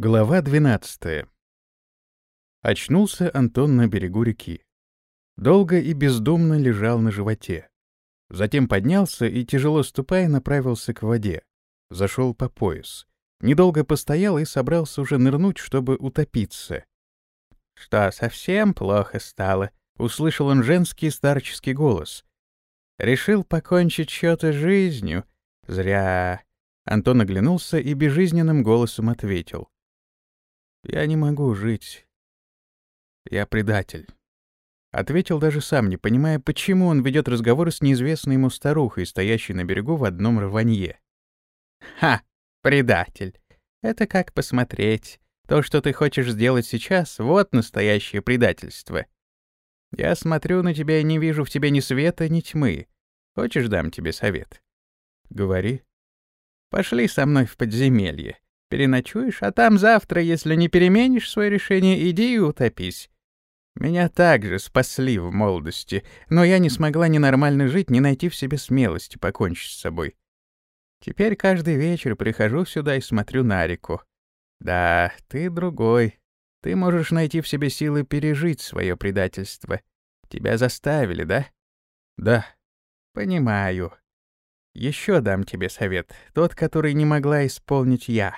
Глава 12. Очнулся Антон на берегу реки. Долго и бездумно лежал на животе. Затем поднялся и, тяжело ступая, направился к воде. Зашел по пояс. Недолго постоял и собрался уже нырнуть, чтобы утопиться. «Что, совсем плохо стало?» — услышал он женский старческий голос. «Решил покончить счеты жизнью? Зря...» Антон оглянулся и безжизненным голосом ответил. Я не могу жить. Я предатель. Ответил даже сам, не понимая, почему он ведет разговор с неизвестной ему старухой, стоящей на берегу в одном рванье. «Ха! Предатель! Это как посмотреть. То, что ты хочешь сделать сейчас, вот настоящее предательство. Я смотрю на тебя и не вижу в тебе ни света, ни тьмы. Хочешь, дам тебе совет?» «Говори». «Пошли со мной в подземелье. Переночуешь, а там завтра, если не переменишь свое решение, иди и утопись. Меня также спасли в молодости, но я не смогла ни нормально жить, ни найти в себе смелости покончить с собой. Теперь каждый вечер прихожу сюда и смотрю на реку. Да, ты другой. Ты можешь найти в себе силы пережить свое предательство. Тебя заставили, да? Да. Понимаю. Еще дам тебе совет, тот, который не могла исполнить я.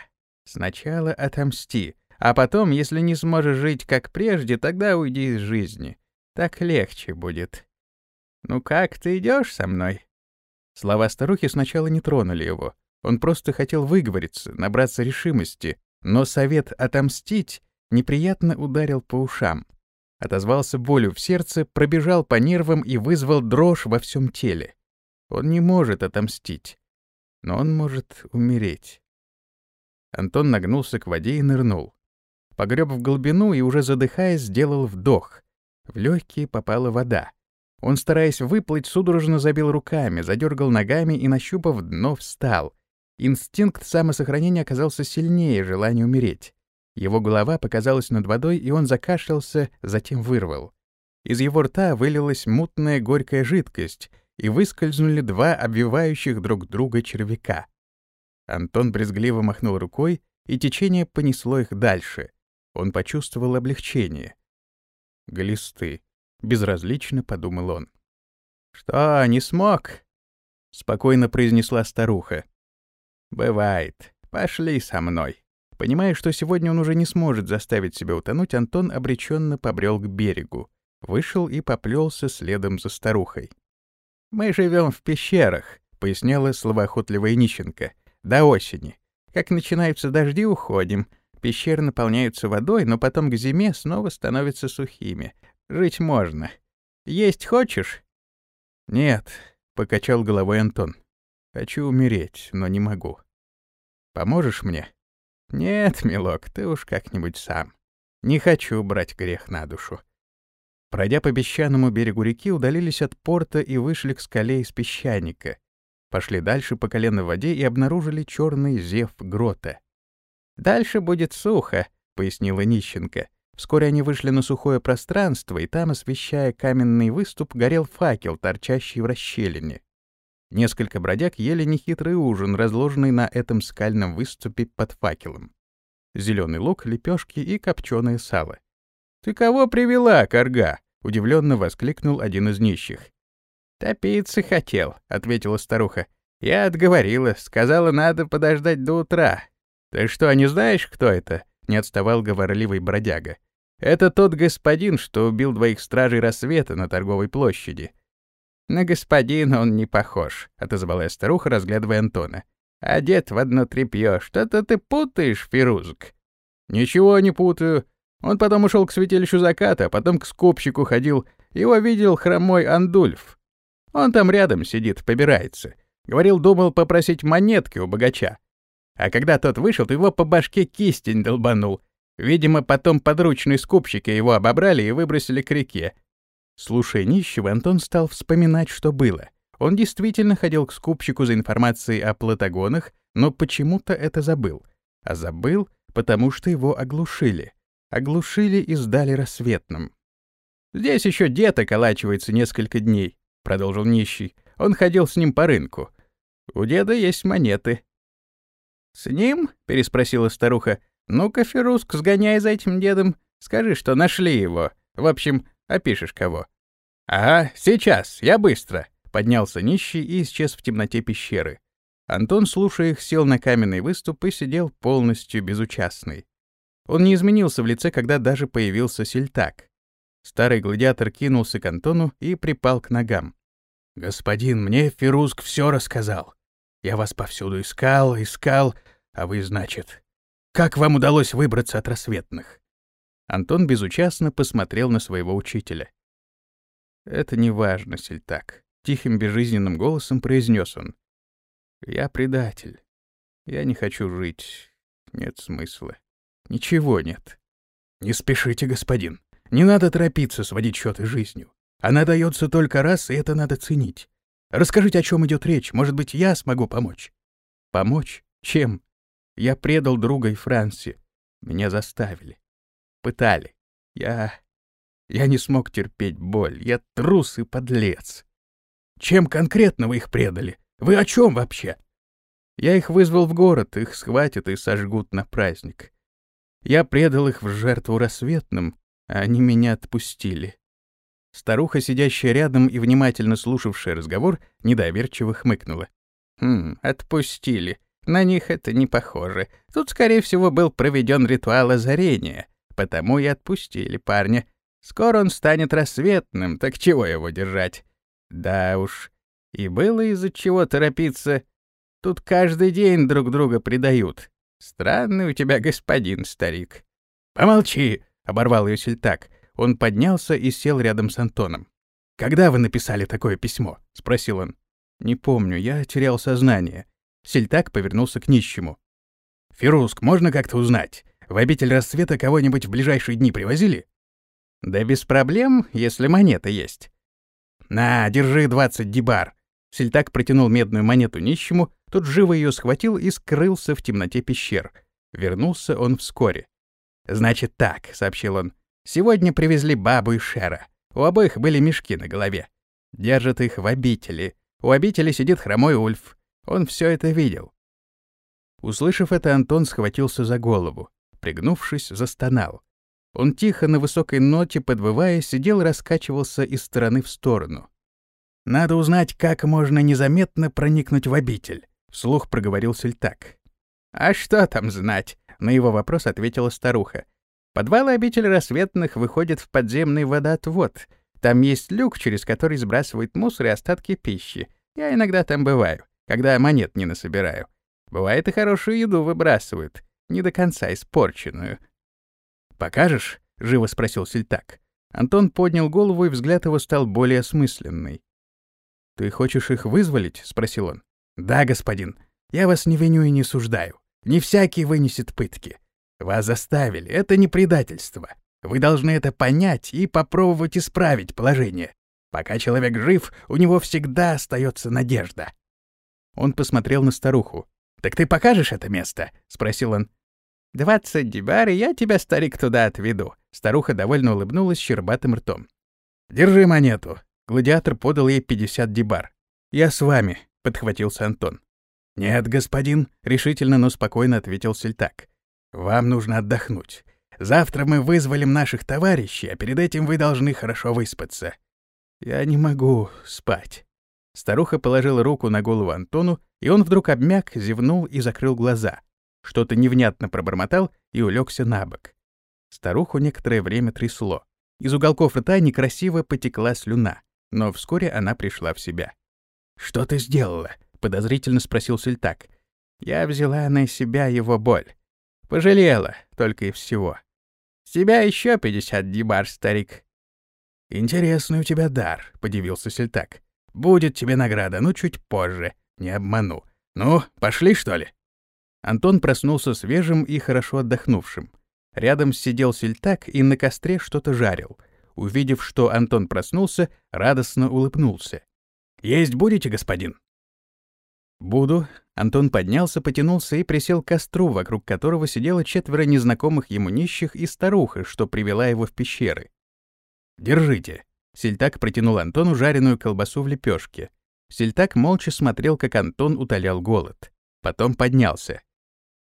Сначала отомсти, а потом, если не сможешь жить как прежде, тогда уйди из жизни. Так легче будет. Ну как, ты идешь со мной?» Слова старухи сначала не тронули его. Он просто хотел выговориться, набраться решимости, но совет отомстить неприятно ударил по ушам. Отозвался болью в сердце, пробежал по нервам и вызвал дрожь во всем теле. Он не может отомстить, но он может умереть. Антон нагнулся к воде и нырнул. Погреб в глубину и, уже задыхаясь, сделал вдох. В легкие попала вода. Он, стараясь выплыть, судорожно забил руками, задергал ногами и, нащупав дно, встал. Инстинкт самосохранения оказался сильнее желания умереть. Его голова показалась над водой, и он закашлялся, затем вырвал. Из его рта вылилась мутная горькая жидкость, и выскользнули два обвивающих друг друга червяка. Антон брезгливо махнул рукой, и течение понесло их дальше. Он почувствовал облегчение. «Глисты», — безразлично подумал он. «Что, не смог?» — спокойно произнесла старуха. «Бывает. Пошли со мной». Понимая, что сегодня он уже не сможет заставить себя утонуть, Антон обреченно побрел к берегу, вышел и поплелся следом за старухой. «Мы живем в пещерах», — поясняла словоохотливая нищенка. До осени. Как начинаются дожди, уходим. Пещеры наполняются водой, но потом к зиме снова становятся сухими. Жить можно. Есть хочешь? Нет, покачал головой Антон. Хочу умереть, но не могу. Поможешь мне? Нет, милок, ты уж как-нибудь сам. Не хочу брать грех на душу. Пройдя по песчаному берегу реки, удалились от порта и вышли к скале из песчаника, Пошли дальше по колено в воде и обнаружили черный зев грота. «Дальше будет сухо», — пояснила Нищенко. Вскоре они вышли на сухое пространство, и там, освещая каменный выступ, горел факел, торчащий в расщелине. Несколько бродяг ели нехитрый ужин, разложенный на этом скальном выступе под факелом. Зеленый лук, лепешки и копченое сало. «Ты кого привела, корга?» — удивленно воскликнул один из нищих. «Топиться хотел», — ответила старуха. «Я отговорила, сказала, надо подождать до утра». «Ты что, не знаешь, кто это?» — не отставал говорливый бродяга. «Это тот господин, что убил двоих стражей рассвета на торговой площади». «На господина он не похож», — отозвалась старуха, разглядывая Антона. «Одет в одно тряпье. Что-то ты путаешь, Фирузок». «Ничего не путаю. Он потом ушел к святилищу заката, а потом к скупщику ходил. Его видел хромой Андульф. Он там рядом сидит, побирается. Говорил, думал попросить монетки у богача. А когда тот вышел, то его по башке кистень долбанул. Видимо, потом подручные скупщики его обобрали и выбросили к реке. Слушая нищего, Антон стал вспоминать, что было. Он действительно ходил к скупщику за информацией о платагонах, но почему-то это забыл. А забыл, потому что его оглушили. Оглушили и сдали рассветным. Здесь еще дед околачивается несколько дней. — продолжил нищий. Он ходил с ним по рынку. У деда есть монеты. «С ним?» — переспросила старуха. Ну-ка, Феруск, сгоняй за этим дедом, скажи, что нашли его. В общем, опишешь кого». «Ага, сейчас, я быстро», — поднялся нищий и исчез в темноте пещеры. Антон, слушая их, сел на каменный выступ и сидел полностью безучастный. Он не изменился в лице, когда даже появился сельтак. Старый гладиатор кинулся к Антону и припал к ногам. «Господин, мне Феруск все рассказал. Я вас повсюду искал, искал, а вы, значит... Как вам удалось выбраться от рассветных?» Антон безучастно посмотрел на своего учителя. «Это не важно, Сельтак», — тихим безжизненным голосом произнес он. «Я предатель. Я не хочу жить. Нет смысла. Ничего нет. Не спешите, господин. Не надо торопиться сводить счеты жизнью. Она дается только раз, и это надо ценить. Расскажите, о чем идет речь. Может быть, я смогу помочь? Помочь? Чем? Я предал друга и Франси. Меня заставили. Пытали. Я... Я не смог терпеть боль. Я трус и подлец. Чем конкретно вы их предали? Вы о чем вообще? Я их вызвал в город, их схватят и сожгут на праздник. Я предал их в жертву рассветным, они меня отпустили. Старуха, сидящая рядом и внимательно слушавшая разговор, недоверчиво хмыкнула. «Хм, отпустили. На них это не похоже. Тут, скорее всего, был проведен ритуал озарения, потому и отпустили парня. Скоро он станет рассветным, так чего его держать? Да уж. И было из-за чего торопиться. Тут каждый день друг друга предают. Странный у тебя господин, старик. Помолчи, оборвал ее сельтак. Он поднялся и сел рядом с Антоном. «Когда вы написали такое письмо?» — спросил он. «Не помню, я терял сознание». Сельтак повернулся к нищему. «Фируск, можно как-то узнать? В обитель рассвета кого-нибудь в ближайшие дни привозили?» «Да без проблем, если монета есть». «На, держи двадцать дибар». Сельтак протянул медную монету нищему, тот живо ее схватил и скрылся в темноте пещер. Вернулся он вскоре. «Значит так», — сообщил он, Сегодня привезли бабу и Шера. У обоих были мешки на голове. Держат их в обители. У обители сидит хромой Ульф. Он все это видел. Услышав это, Антон схватился за голову. Пригнувшись, застонал. Он тихо, на высокой ноте, подвывая, сидел раскачивался из стороны в сторону. «Надо узнать, как можно незаметно проникнуть в обитель», — вслух проговорил Сельтак. «А что там знать?» — на его вопрос ответила старуха. Подвалы обители рассветных выходят в подземный водоотвод. Там есть люк, через который сбрасывают мусор и остатки пищи. Я иногда там бываю, когда монет не насобираю. Бывает и хорошую еду выбрасывают, не до конца испорченную. «Покажешь?» — живо спросил Сельтак. Антон поднял голову, и взгляд его стал более осмысленный. «Ты хочешь их вызволить?» — спросил он. «Да, господин. Я вас не виню и не суждаю. Не всякий вынесет пытки. Вас заставили, это не предательство. Вы должны это понять и попробовать исправить положение. Пока человек жив, у него всегда остается надежда. Он посмотрел на старуху. «Так ты покажешь это место?» — спросил он. «Двадцать дебар, и я тебя, старик, туда отведу». Старуха довольно улыбнулась щербатым ртом. «Держи монету». Гладиатор подал ей пятьдесят дебар. «Я с вами», — подхватился Антон. «Нет, господин», — решительно, но спокойно ответил Сельтак. Вам нужно отдохнуть. Завтра мы вызволим наших товарищей, а перед этим вы должны хорошо выспаться. Я не могу спать. Старуха положила руку на голову Антону, и он вдруг обмяк, зевнул и закрыл глаза. Что-то невнятно пробормотал и улегся на бок. Старуху некоторое время трясло. Из уголков рта некрасиво потекла слюна, но вскоре она пришла в себя. «Что ты сделала?» — подозрительно спросил Сельтак. «Я взяла на себя его боль. Пожалела, только и всего. С тебя еще пятьдесят дебар, старик. Интересный у тебя дар, подивился Сельтак. Будет тебе награда, но чуть позже, не обману. Ну, пошли, что ли? Антон проснулся свежим и хорошо отдохнувшим. Рядом сидел Сельтак и на костре что-то жарил. Увидев, что Антон проснулся, радостно улыбнулся. «Есть будете, господин?» «Буду», Антон поднялся, потянулся и присел к костру, вокруг которого сидело четверо незнакомых ему нищих и старуха, что привела его в пещеры. «Держите». Сельтак протянул Антону жареную колбасу в лепешке. Сельтак молча смотрел, как Антон утолял голод. Потом поднялся.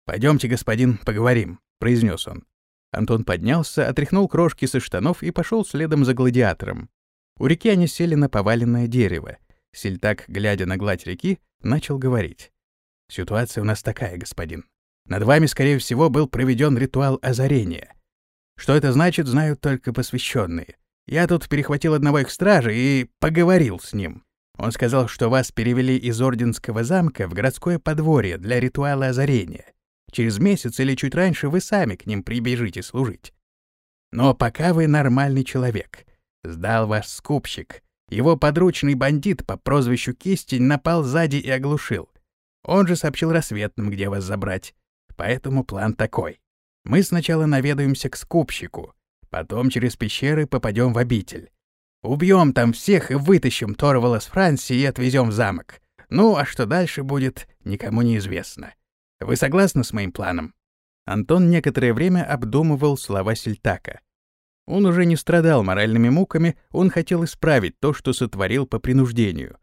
Пойдемте, господин, поговорим». — произнес он. Антон поднялся, отряхнул крошки со штанов и пошел следом за гладиатором. У реки они сели на поваленное дерево. Сельтак, глядя на гладь реки, начал говорить. «Ситуация у нас такая, господин. Над вами, скорее всего, был проведен ритуал озарения. Что это значит, знают только посвященные. Я тут перехватил одного их стражей и поговорил с ним. Он сказал, что вас перевели из Орденского замка в городское подворье для ритуала озарения. Через месяц или чуть раньше вы сами к ним прибежите служить. Но пока вы нормальный человек. Сдал ваш скупщик. Его подручный бандит по прозвищу Кистень напал сзади и оглушил. Он же сообщил рассветным, где вас забрать. Поэтому план такой. Мы сначала наведаемся к скупщику, потом через пещеры попадем в обитель. Убьем там всех и вытащим Торвала с Франции и отвезем в замок. Ну, а что дальше будет, никому не известно. Вы согласны с моим планом?» Антон некоторое время обдумывал слова Сельтака. Он уже не страдал моральными муками, он хотел исправить то, что сотворил по принуждению.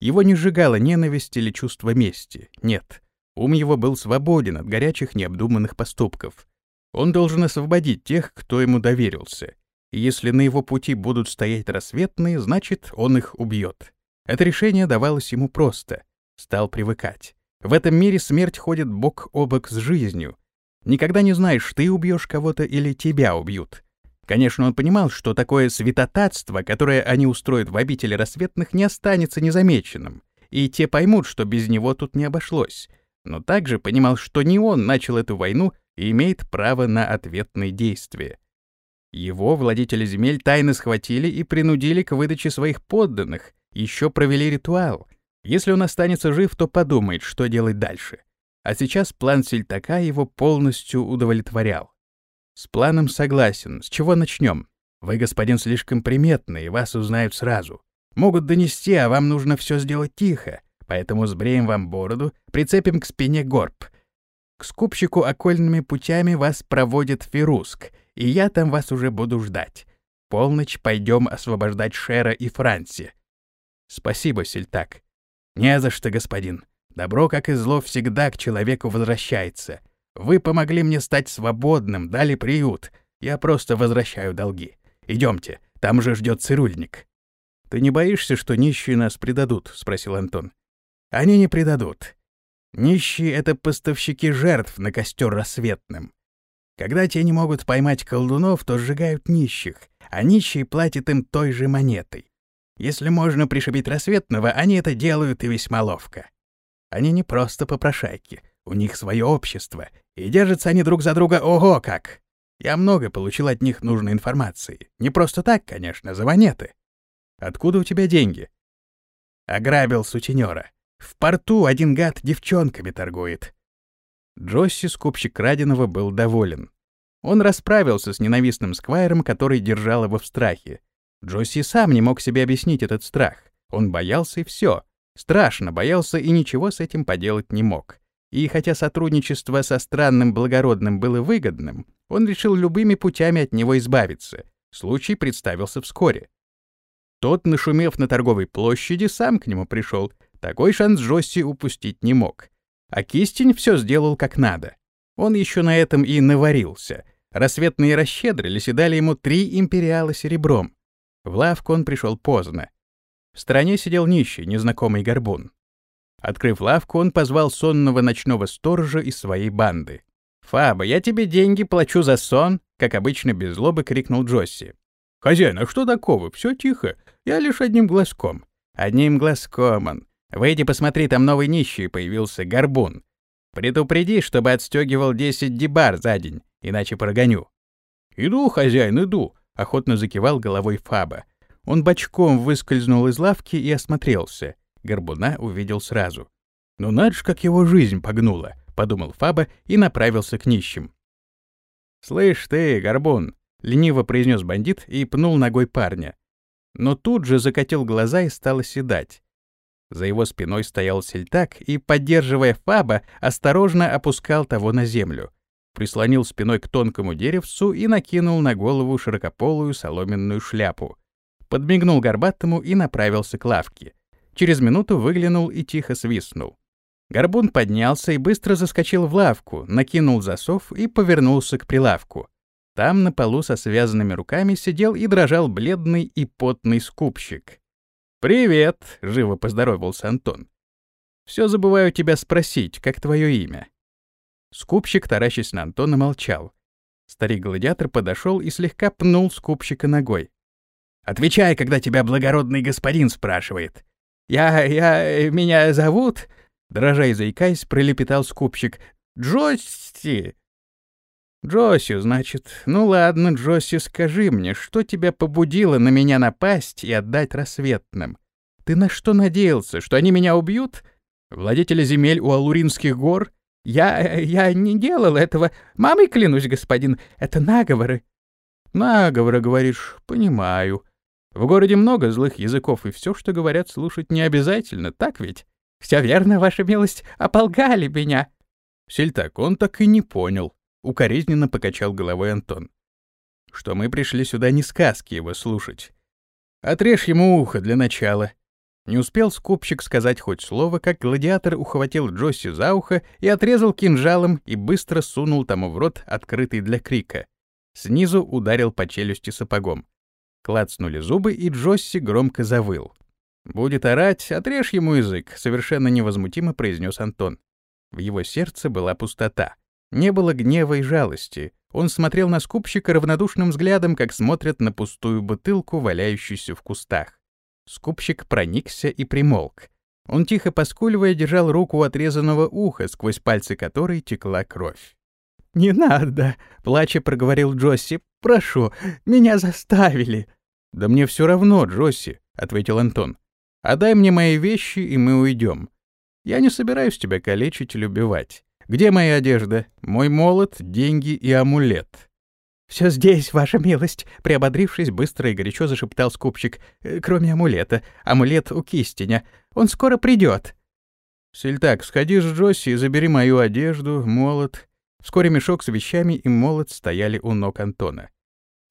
Его не сжигала ненависть или чувство мести, нет. Ум его был свободен от горячих необдуманных поступков. Он должен освободить тех, кто ему доверился. И если на его пути будут стоять рассветные, значит, он их убьет. Это решение давалось ему просто. Стал привыкать. В этом мире смерть ходит бок о бок с жизнью. Никогда не знаешь, ты убьешь кого-то или тебя убьют. Конечно, он понимал, что такое святотатство, которое они устроят в обители рассветных, не останется незамеченным, и те поймут, что без него тут не обошлось. Но также понимал, что не он начал эту войну и имеет право на ответные действия. Его, владетели земель, тайно схватили и принудили к выдаче своих подданных, еще провели ритуал. Если он останется жив, то подумает, что делать дальше. А сейчас план Сельтака его полностью удовлетворял. С планом согласен. С чего начнем? Вы, господин, слишком приметный, вас узнают сразу. Могут донести, а вам нужно все сделать тихо. Поэтому сбреем вам бороду, прицепим к спине горб. К скупщику окольными путями вас проводит Фируск, и я там вас уже буду ждать. Полночь пойдем освобождать Шера и Франси. Спасибо, Сельтак. Не за что, господин. Добро, как и зло, всегда к человеку возвращается. Вы помогли мне стать свободным, дали приют. Я просто возвращаю долги. Идемте, там же ждет цирульник. Ты не боишься, что нищие нас предадут? спросил Антон. Они не предадут. Нищие — это поставщики жертв на костер рассветным. Когда те не могут поймать колдунов, то сжигают нищих, а нищие платят им той же монетой. Если можно пришибить рассветного, они это делают и весьма ловко. Они не просто попрошайки, у них свое общество, и держатся они друг за друга ого как. Я много получил от них нужной информации. Не просто так, конечно, за монеты. Откуда у тебя деньги? Ограбил сутенера. В порту один гад девчонками торгует. Джосси, скупщик краденого, был доволен. Он расправился с ненавистным сквайром, который держал его в страхе. Джосси сам не мог себе объяснить этот страх. Он боялся и все. Страшно боялся и ничего с этим поделать не мог. И хотя сотрудничество со странным благородным было выгодным, он решил любыми путями от него избавиться. Случай представился вскоре. Тот, нашумев на торговой площади, сам к нему пришел, такой шанс Джосси упустить не мог. А Кистень все сделал как надо. Он еще на этом и наварился. Рассветные расщедрились и дали ему три империала серебром. В лавку он пришел поздно. В стороне сидел нищий, незнакомый горбун. Открыв лавку, он позвал сонного ночного сторожа из своей банды. «Фаба, я тебе деньги плачу за сон», — как обычно без злобы крикнул Джосси. «Хозяин, а что такого? Все тихо. Я лишь одним глазком». «Одним глазком он. Выйди посмотри, там новый нищий появился, горбун. Предупреди, чтобы отстегивал 10 дебар за день, иначе прогоню. Иду, хозяин, иду, охотно закивал головой Фаба. Он бочком выскользнул из лавки и осмотрелся. Горбуна увидел сразу. «Ну надо ж, как его жизнь погнула», — подумал Фаба и направился к нищим. «Слышь ты, Горбун!» — лениво произнес бандит и пнул ногой парня. Но тут же закатил глаза и стал оседать. За его спиной стоял сельтак и, поддерживая Фаба, осторожно опускал того на землю. Прислонил спиной к тонкому деревцу и накинул на голову широкополую соломенную шляпу. Подмигнул горбатому и направился к лавке. Через минуту выглянул и тихо свистнул. Горбун поднялся и быстро заскочил в лавку, накинул засов и повернулся к прилавку. Там на полу со связанными руками сидел и дрожал бледный и потный скупщик. «Привет!» — живо поздоровался Антон. «Все забываю тебя спросить, как твое имя?» Скупщик, таращась на Антона, молчал. Старик-гладиатор подошел и слегка пнул скупщика ногой. «Отвечай, когда тебя благородный господин спрашивает». «Я... я... меня зовут...» Дрожа и заикаясь, пролепетал скупщик. «Джосси!» «Джосси, значит. Ну ладно, Джосси, скажи мне, что тебя побудило на меня напасть и отдать рассветным? Ты на что надеялся, что они меня убьют? Владетели земель у Алуринских гор? Я... я не делал этого. Мамой клянусь, господин, это наговоры». «Наговоры, говоришь, понимаю. В городе много злых языков, и все, что говорят, слушать не обязательно, так ведь?» «Все верно, ваша милость, ополгали меня». Сельтак он так и не понял. Укоризненно покачал головой Антон. Что мы пришли сюда не сказки его слушать. Отрежь ему ухо для начала. Не успел скупщик сказать хоть слово, как гладиатор ухватил Джосси за ухо и отрезал кинжалом и быстро сунул тому в рот, открытый для крика. Снизу ударил по челюсти сапогом. Клацнули зубы, и Джосси громко завыл. «Будет орать, отрежь ему язык», — совершенно невозмутимо произнес Антон. В его сердце была пустота. Не было гнева и жалости. Он смотрел на скупщика равнодушным взглядом, как смотрят на пустую бутылку, валяющуюся в кустах. Скупщик проникся и примолк. Он, тихо поскуливая, держал руку отрезанного уха, сквозь пальцы которой текла кровь. «Не надо!» — плача проговорил Джосси. «Прошу, меня заставили!» «Да мне все равно, Джосси!» — ответил Антон. «Отдай мне мои вещи, и мы уйдем. Я не собираюсь тебя калечить или убивать. Где моя одежда? Мой молот, деньги и амулет?» «Все здесь, ваша милость», — приободрившись, быстро и горячо зашептал скупщик. «Э, «Кроме амулета. Амулет у кистиня. Он скоро придет. «Сельтак, сходи с Джосси и забери мою одежду, молот». Вскоре мешок с вещами и молот стояли у ног Антона.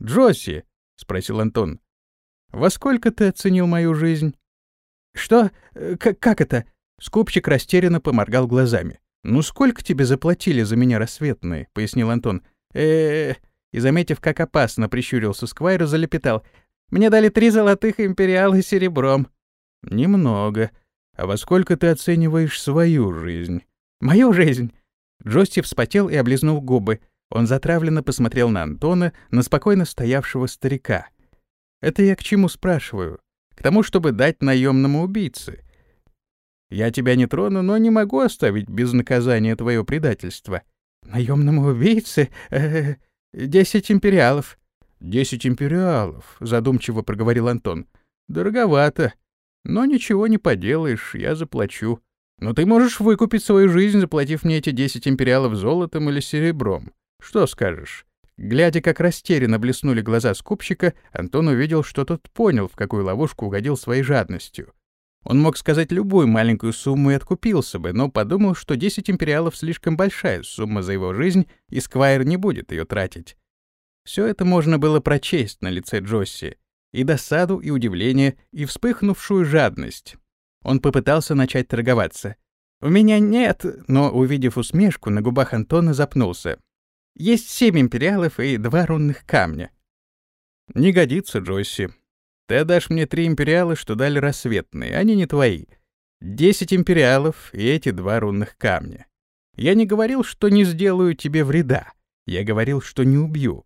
«Джосси», — спросил Антон, — «во сколько ты оценил мою жизнь?» «Что? Э, К как это?» Скупщик растерянно поморгал глазами. «Ну сколько тебе заплатили за меня рассветные?» — пояснил Антон. э И, заметив, как опасно прищурился Сквайр, залепетал. «Мне дали три золотых империала серебром». «Немного. А во сколько ты оцениваешь свою жизнь?» «Мою жизнь?» Джости вспотел и облизнул губы. Он затравленно посмотрел на Антона, на спокойно стоявшего старика. «Это я к чему спрашиваю? К тому, чтобы дать наемному убийце. Я тебя не трону, но не могу оставить без наказания твое предательство. Наемному убийце? Э, десять империалов. Десять империалов, задумчиво проговорил Антон. Дороговато. Но ничего не поделаешь, я заплачу. Но ты можешь выкупить свою жизнь, заплатив мне эти десять империалов золотом или серебром. Что скажешь? Глядя, как растерянно блеснули глаза скупщика, Антон увидел, что тот понял, в какую ловушку угодил своей жадностью. Он мог сказать любую маленькую сумму и откупился бы, но подумал, что 10 империалов слишком большая сумма за его жизнь, и Сквайр не будет ее тратить. Все это можно было прочесть на лице Джосси. И досаду, и удивление, и вспыхнувшую жадность. Он попытался начать торговаться. «У меня нет», но, увидев усмешку, на губах Антона запнулся. «Есть семь империалов и два рунных камня». «Не годится, Джосси», ты отдашь мне три империала, что дали рассветные, они не твои. Десять империалов и эти два рунных камня. Я не говорил, что не сделаю тебе вреда. Я говорил, что не убью.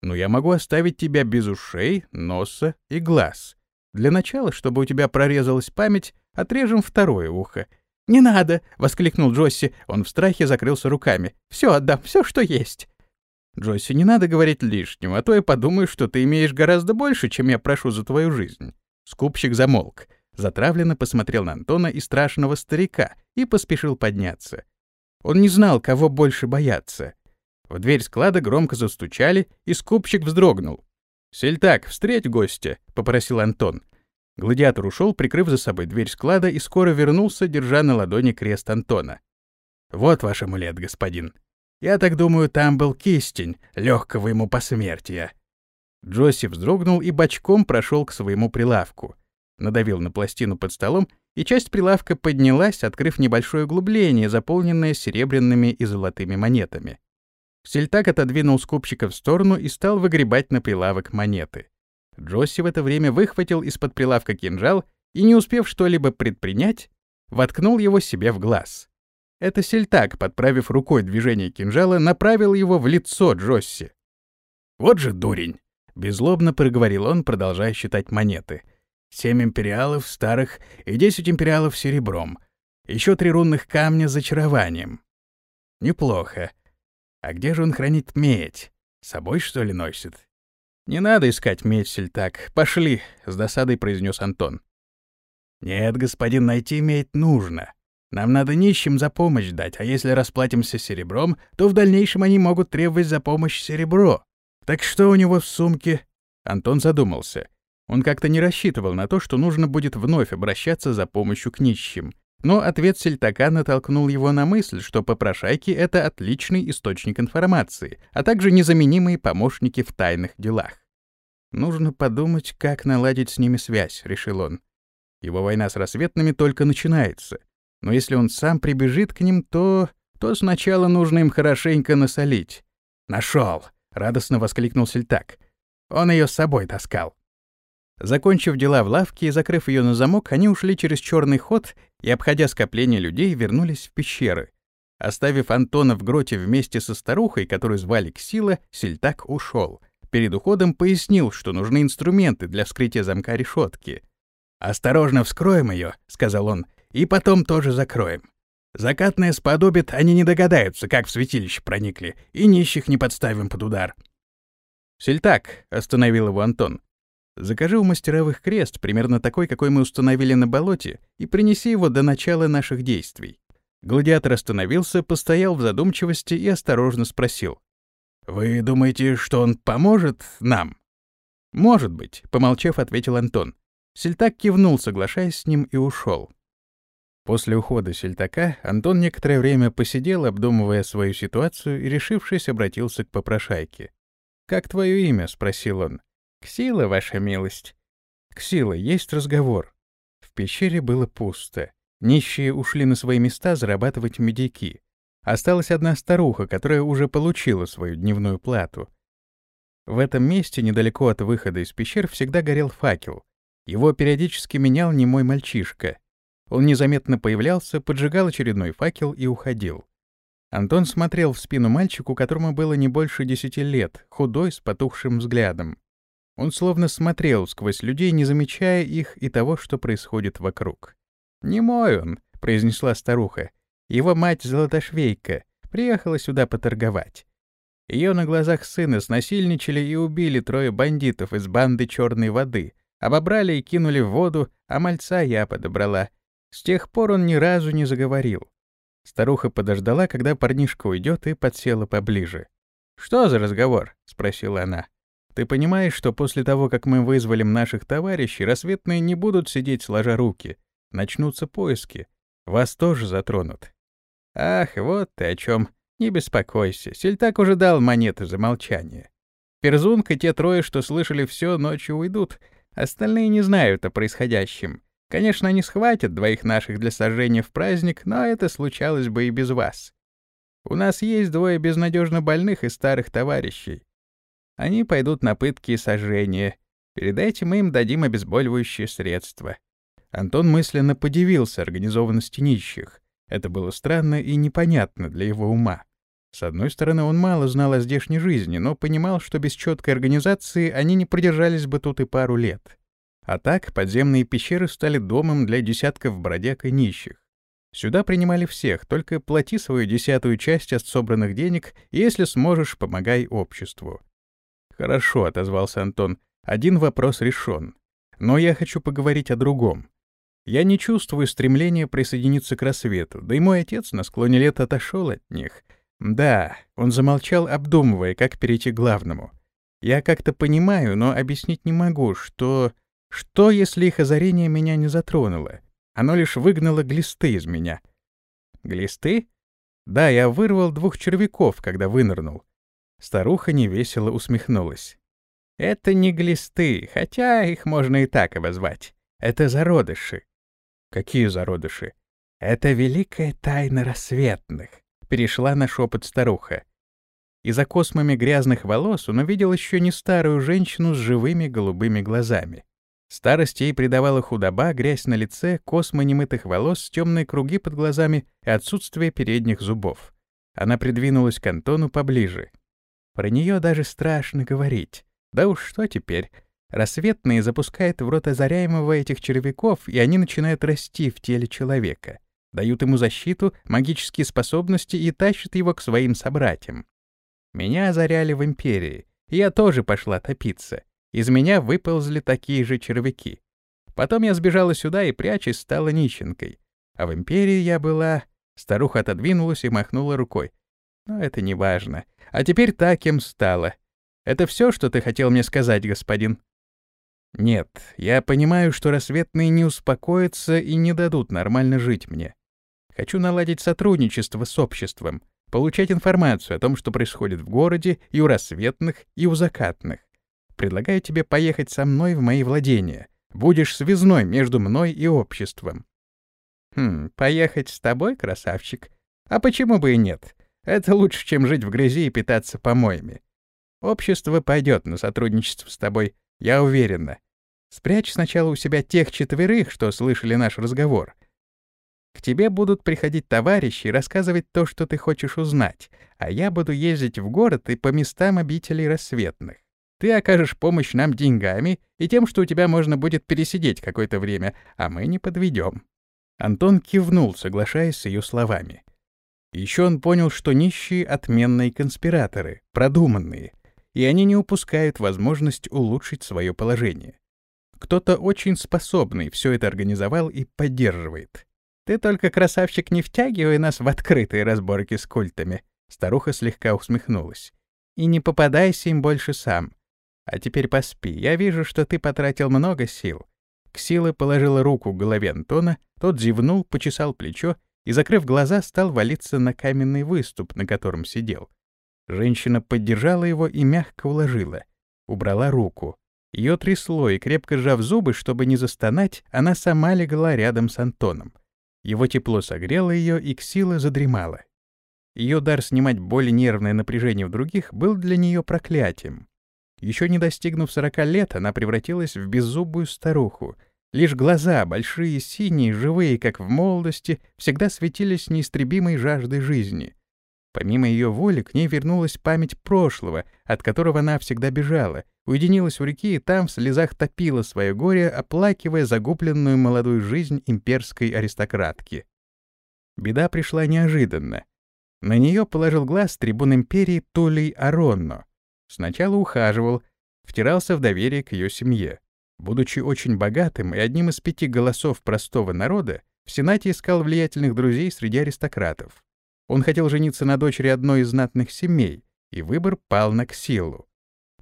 Но я могу оставить тебя без ушей, носа и глаз. Для начала, чтобы у тебя прорезалась память, отрежем второе ухо. «Не надо!» — воскликнул Джосси. Он в страхе закрылся руками. «Все отдам, все, что есть!» Джойси, не надо говорить лишнего, а то я подумаю, что ты имеешь гораздо больше, чем я прошу за твою жизнь». Скупщик замолк, затравленно посмотрел на Антона и страшного старика и поспешил подняться. Он не знал, кого больше бояться. В дверь склада громко застучали, и скупщик вздрогнул. «Сельтак, встреть гостя», — попросил Антон. Гладиатор ушел, прикрыв за собой дверь склада, и скоро вернулся, держа на ладони крест Антона. «Вот ваш амулет, господин», я так думаю, там был кистень, легкого ему посмертия. Джосси вздрогнул и бочком прошел к своему прилавку. Надавил на пластину под столом и часть прилавка поднялась, открыв небольшое углубление, заполненное серебряными и золотыми монетами. Сельтак отодвинул скупщика в сторону и стал выгребать на прилавок монеты. Джосси в это время выхватил из-под прилавка кинжал и, не успев что-либо предпринять, воткнул его себе в глаз. Это Сельтак, подправив рукой движение кинжала, направил его в лицо Джосси. «Вот же дурень!» — беззлобно проговорил он, продолжая считать монеты. «Семь империалов старых и десять империалов серебром. Еще три рунных камня с зачарованием. Неплохо. А где же он хранит медь? С собой, что ли, носит?» «Не надо искать медь, Сельтак. Пошли!» — с досадой произнес Антон. «Нет, господин, найти медь нужно. Нам надо нищим за помощь дать, а если расплатимся серебром, то в дальнейшем они могут требовать за помощь серебро. Так что у него в сумке?» Антон задумался. Он как-то не рассчитывал на то, что нужно будет вновь обращаться за помощью к нищим. Но ответ Сельтака натолкнул его на мысль, что попрошайки — это отличный источник информации, а также незаменимые помощники в тайных делах. «Нужно подумать, как наладить с ними связь», — решил он. Его война с рассветными только начинается. Но если он сам прибежит к ним, то... то сначала нужно им хорошенько насолить. Нашел! радостно воскликнул Сельтак. Он ее с собой таскал. Закончив дела в лавке и закрыв ее на замок, они ушли через черный ход и, обходя скопление людей, вернулись в пещеры. Оставив Антона в гроте вместе со старухой, которую звали Ксила, Сельтак ушел. Перед уходом пояснил, что нужны инструменты для вскрытия замка решетки. «Осторожно вскроем ее», — сказал он, — «и потом тоже закроем. Закатное сподобит, они не догадаются, как в святилище проникли, и нищих не подставим под удар. «Сельтак», — остановил его Антон, — «закажи у мастеровых крест, примерно такой, какой мы установили на болоте, и принеси его до начала наших действий». Гладиатор остановился, постоял в задумчивости и осторожно спросил. «Вы думаете, что он поможет нам?» «Может быть», — помолчав, ответил Антон. Сельтак кивнул, соглашаясь с ним, и ушел. После ухода Сельтака Антон некоторое время посидел, обдумывая свою ситуацию, и, решившись, обратился к попрошайке. «Как твое имя?» — спросил он. «Ксила, ваша милость». «Ксила, есть разговор». В пещере было пусто. Нищие ушли на свои места зарабатывать медики. Осталась одна старуха, которая уже получила свою дневную плату. В этом месте, недалеко от выхода из пещер, всегда горел факел. Его периодически менял немой мальчишка — он незаметно появлялся, поджигал очередной факел и уходил. Антон смотрел в спину мальчику, которому было не больше десяти лет, худой, с потухшим взглядом. Он словно смотрел сквозь людей, не замечая их и того, что происходит вокруг. «Не мой он», — произнесла старуха. «Его мать Золотошвейка приехала сюда поторговать. Ее на глазах сына снасильничали и убили трое бандитов из банды черной воды, обобрали и кинули в воду, а мальца я подобрала с тех пор он ни разу не заговорил. Старуха подождала, когда парнишка уйдет, и подсела поближе. «Что за разговор?» — спросила она. «Ты понимаешь, что после того, как мы вызволим наших товарищей, рассветные не будут сидеть сложа руки. Начнутся поиски. Вас тоже затронут». «Ах, вот ты о чем. Не беспокойся. Сельтак уже дал монеты за молчание. Перзунг и те трое, что слышали все, ночью уйдут. Остальные не знают о происходящем. Конечно, они схватят двоих наших для сожжения в праздник, но это случалось бы и без вас. У нас есть двое безнадежно больных и старых товарищей. Они пойдут на пытки и сожжения. Перед этим мы им дадим обезболивающее средство. Антон мысленно подивился организованности нищих. Это было странно и непонятно для его ума. С одной стороны, он мало знал о здешней жизни, но понимал, что без четкой организации они не продержались бы тут и пару лет. А так подземные пещеры стали домом для десятков бродяг и нищих. Сюда принимали всех, только плати свою десятую часть от собранных денег, если сможешь, помогай обществу. «Хорошо», — отозвался Антон, — «один вопрос решен. Но я хочу поговорить о другом. Я не чувствую стремления присоединиться к рассвету, да и мой отец на склоне лет отошел от них. Да, он замолчал, обдумывая, как перейти к главному. Я как-то понимаю, но объяснить не могу, что... Что, если их озарение меня не затронуло? Оно лишь выгнало глисты из меня. Глисты? Да, я вырвал двух червяков, когда вынырнул. Старуха невесело усмехнулась. Это не глисты, хотя их можно и так обозвать. Это зародыши. Какие зародыши? Это великая тайна рассветных, перешла на шепот старуха. И за космами грязных волос он увидел еще не старую женщину с живыми голубыми глазами. Старость ей придавала худоба, грязь на лице, космы немытых волос, темные круги под глазами и отсутствие передних зубов. Она придвинулась к Антону поближе. Про нее даже страшно говорить. Да уж что теперь? Рассветные запускают в рот озаряемого этих червяков, и они начинают расти в теле человека. Дают ему защиту, магические способности и тащат его к своим собратьям. Меня озаряли в Империи, я тоже пошла топиться. Из меня выползли такие же червяки. Потом я сбежала сюда и, прячась, стала нищенкой. А в Империи я была... Старуха отодвинулась и махнула рукой. Но это не важно. А теперь так кем стала. Это все, что ты хотел мне сказать, господин? Нет, я понимаю, что рассветные не успокоятся и не дадут нормально жить мне. Хочу наладить сотрудничество с обществом, получать информацию о том, что происходит в городе и у рассветных, и у закатных. Предлагаю тебе поехать со мной в мои владения. Будешь связной между мной и обществом. Хм, поехать с тобой, красавчик? А почему бы и нет? Это лучше, чем жить в грязи и питаться помоями. Общество пойдет на сотрудничество с тобой, я уверена. Спрячь сначала у себя тех четверых, что слышали наш разговор, к тебе будут приходить товарищи и рассказывать то, что ты хочешь узнать, а я буду ездить в город и по местам обителей рассветных. Ты окажешь помощь нам деньгами и тем, что у тебя можно будет пересидеть какое-то время, а мы не подведем. Антон кивнул, соглашаясь с ее словами. Еще он понял, что нищие — отменные конспираторы, продуманные, и они не упускают возможность улучшить свое положение. Кто-то очень способный все это организовал и поддерживает. Ты только, красавчик, не втягивай нас в открытые разборки с культами. Старуха слегка усмехнулась. И не попадайся им больше сам. А теперь поспи. Я вижу, что ты потратил много сил. Ксила положила руку к голове Антона, тот зевнул, почесал плечо и, закрыв глаза, стал валиться на каменный выступ, на котором сидел. Женщина поддержала его и мягко уложила. Убрала руку. Ее трясло, и, крепко сжав зубы, чтобы не застонать, она сама легла рядом с Антоном. Его тепло согрело ее, и Ксила задремала. Ее дар снимать боль и нервное напряжение в других был для нее проклятием. Еще не достигнув сорока лет, она превратилась в беззубую старуху. Лишь глаза, большие, синие, живые, как в молодости, всегда светились неистребимой жаждой жизни. Помимо ее воли, к ней вернулась память прошлого, от которого она всегда бежала, уединилась в реке и там в слезах топила свое горе, оплакивая загубленную молодую жизнь имперской аристократки. Беда пришла неожиданно. На нее положил глаз трибун империи Тулей Аронно. Сначала ухаживал, втирался в доверие к ее семье. Будучи очень богатым и одним из пяти голосов простого народа, в Сенате искал влиятельных друзей среди аристократов. Он хотел жениться на дочери одной из знатных семей, и выбор пал на Ксилу.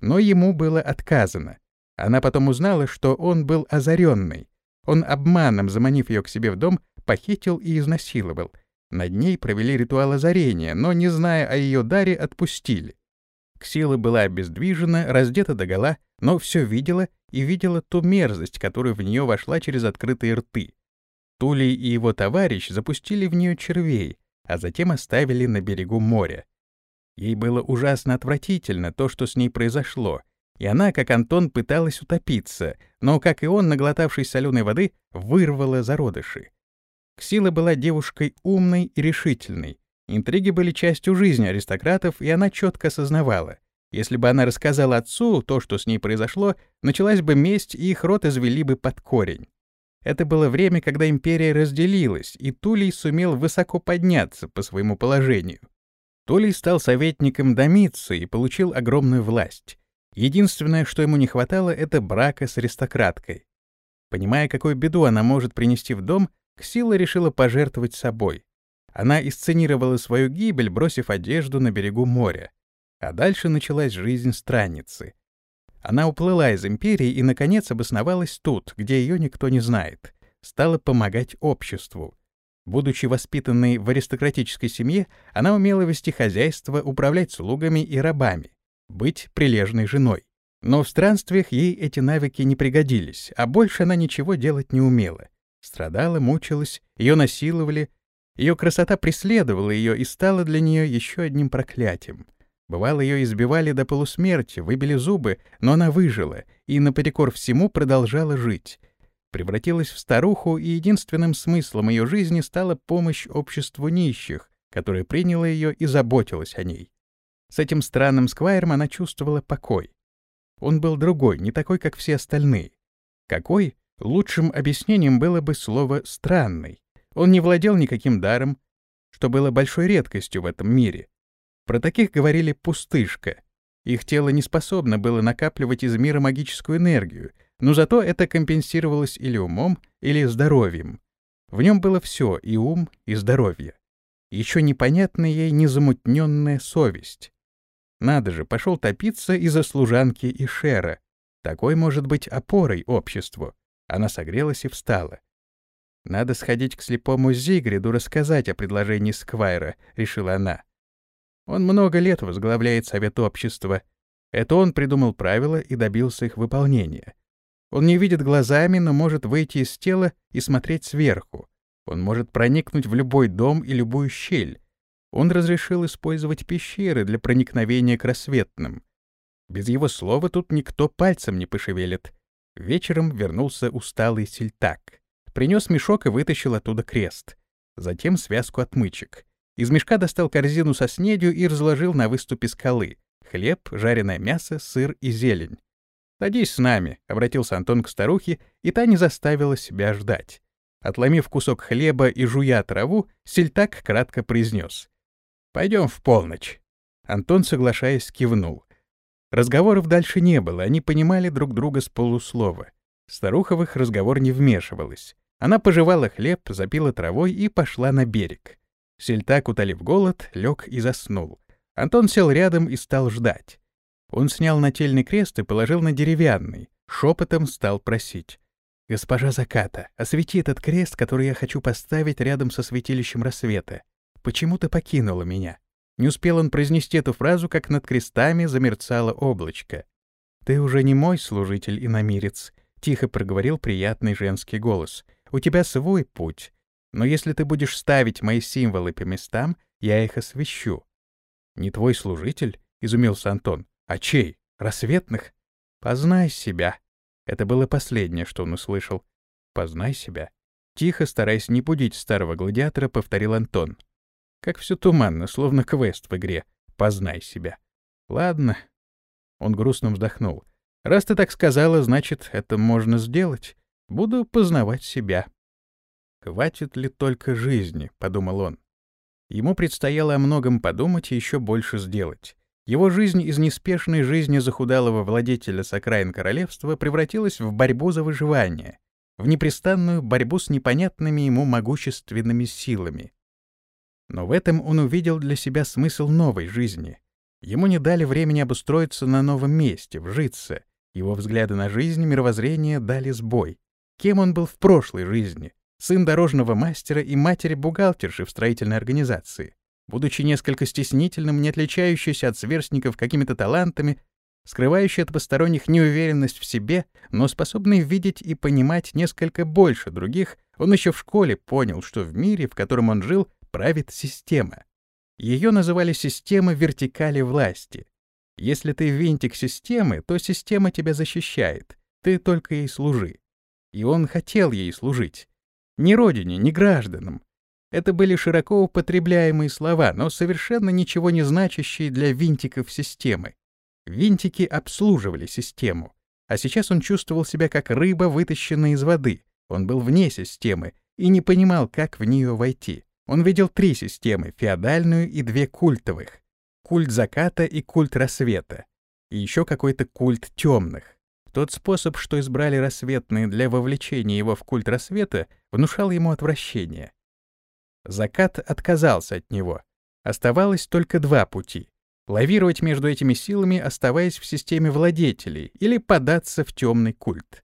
Но ему было отказано. Она потом узнала, что он был озаренный. Он обманом, заманив ее к себе в дом, похитил и изнасиловал. Над ней провели ритуал озарения, но, не зная о ее даре, отпустили. Ксила была обездвижена, раздета догола, но все видела и видела ту мерзость, которая в нее вошла через открытые рты. Тулей и его товарищ запустили в нее червей, а затем оставили на берегу моря. Ей было ужасно отвратительно то, что с ней произошло, и она, как Антон, пыталась утопиться, но, как и он, наглотавшись соленой воды, вырвала зародыши. Ксила была девушкой умной и решительной. Интриги были частью жизни аристократов, и она четко осознавала. Если бы она рассказала отцу то, что с ней произошло, началась бы месть, и их род извели бы под корень. Это было время, когда империя разделилась, и Тулей сумел высоко подняться по своему положению. Толей стал советником Домицы и получил огромную власть. Единственное, что ему не хватало, это брака с аристократкой. Понимая, какую беду она может принести в дом, Ксила решила пожертвовать собой. Она исценировала свою гибель, бросив одежду на берегу моря. А дальше началась жизнь странницы. Она уплыла из империи и, наконец, обосновалась тут, где ее никто не знает. Стала помогать обществу. Будучи воспитанной в аристократической семье, она умела вести хозяйство, управлять слугами и рабами, быть прилежной женой. Но в странствиях ей эти навыки не пригодились, а больше она ничего делать не умела. Страдала, мучилась, ее насиловали, ее красота преследовала ее и стала для нее еще одним проклятием. Бывало, ее избивали до полусмерти, выбили зубы, но она выжила и, наперекор всему, продолжала жить. Превратилась в старуху, и единственным смыслом ее жизни стала помощь обществу нищих, которое приняло ее и заботилось о ней. С этим странным сквайром она чувствовала покой. Он был другой, не такой, как все остальные. Какой? Лучшим объяснением было бы слово «странный». Он не владел никаким даром, что было большой редкостью в этом мире. Про таких говорили «пустышка». Их тело не способно было накапливать из мира магическую энергию, но зато это компенсировалось или умом, или здоровьем. В нем было все — и ум, и здоровье. Еще непонятная ей незамутненная совесть. Надо же, пошел топиться из-за служанки и шера. Такой может быть опорой обществу. Она согрелась и встала. «Надо сходить к слепому Зигриду рассказать о предложении Сквайра», — решила она. «Он много лет возглавляет Совет Общества. Это он придумал правила и добился их выполнения. Он не видит глазами, но может выйти из тела и смотреть сверху. Он может проникнуть в любой дом и любую щель. Он разрешил использовать пещеры для проникновения к рассветным. Без его слова тут никто пальцем не пошевелит. Вечером вернулся усталый сельтак. Принес мешок и вытащил оттуда крест. Затем связку отмычек. Из мешка достал корзину со снедью и разложил на выступе скалы. Хлеб, жареное мясо, сыр и зелень. «Садись с нами», — обратился Антон к старухе, и та не заставила себя ждать. Отломив кусок хлеба и жуя траву, сельтак кратко произнес. «Пойдем в полночь». Антон, соглашаясь, кивнул. Разговоров дальше не было, они понимали друг друга с полуслова. Старуха в их разговор не вмешивалась. Она пожевала хлеб, запила травой и пошла на берег. Сельтак, утолив голод, лег и заснул. Антон сел рядом и стал ждать. Он снял нательный крест и положил на деревянный. Шепотом стал просить. «Госпожа Заката, освети этот крест, который я хочу поставить рядом со святилищем рассвета. Почему ты покинула меня?» Не успел он произнести эту фразу, как над крестами замерцало облачко. «Ты уже не мой служитель и намирец», — тихо проговорил приятный женский голос. «У тебя свой путь. Но если ты будешь ставить мои символы по местам, я их освещу». «Не твой служитель?» — изумился Антон. «А чей? Рассветных?» «Познай себя». Это было последнее, что он услышал. «Познай себя». Тихо, стараясь не будить старого гладиатора, повторил Антон. Как все туманно, словно квест в игре. Познай себя. Ладно. Он грустно вздохнул. Раз ты так сказала, значит, это можно сделать. Буду познавать себя. Хватит ли только жизни, подумал он. Ему предстояло о многом подумать и еще больше сделать. Его жизнь из неспешной жизни захудалого владетеля с окраин королевства превратилась в борьбу за выживание, в непрестанную борьбу с непонятными ему могущественными силами. Но в этом он увидел для себя смысл новой жизни. Ему не дали времени обустроиться на новом месте, вжиться. Его взгляды на жизнь, мировоззрение дали сбой. Кем он был в прошлой жизни? Сын дорожного мастера и матери-бухгалтерши в строительной организации. Будучи несколько стеснительным, не отличающийся от сверстников какими-то талантами, скрывающий от посторонних неуверенность в себе, но способный видеть и понимать несколько больше других, он еще в школе понял, что в мире, в котором он жил, правит система. Ее называли система вертикали власти. Если ты винтик системы, то система тебя защищает, ты только ей служи. И он хотел ей служить. Ни родине, ни гражданам. Это были широко употребляемые слова, но совершенно ничего не значащие для винтиков системы. Винтики обслуживали систему. А сейчас он чувствовал себя как рыба, вытащенная из воды. Он был вне системы и не понимал, как в нее войти. Он видел три системы — феодальную и две культовых. Культ заката и культ рассвета. И еще какой-то культ темных. Тот способ, что избрали рассветные для вовлечения его в культ рассвета, внушал ему отвращение. Закат отказался от него. Оставалось только два пути — лавировать между этими силами, оставаясь в системе владетелей, или податься в темный культ.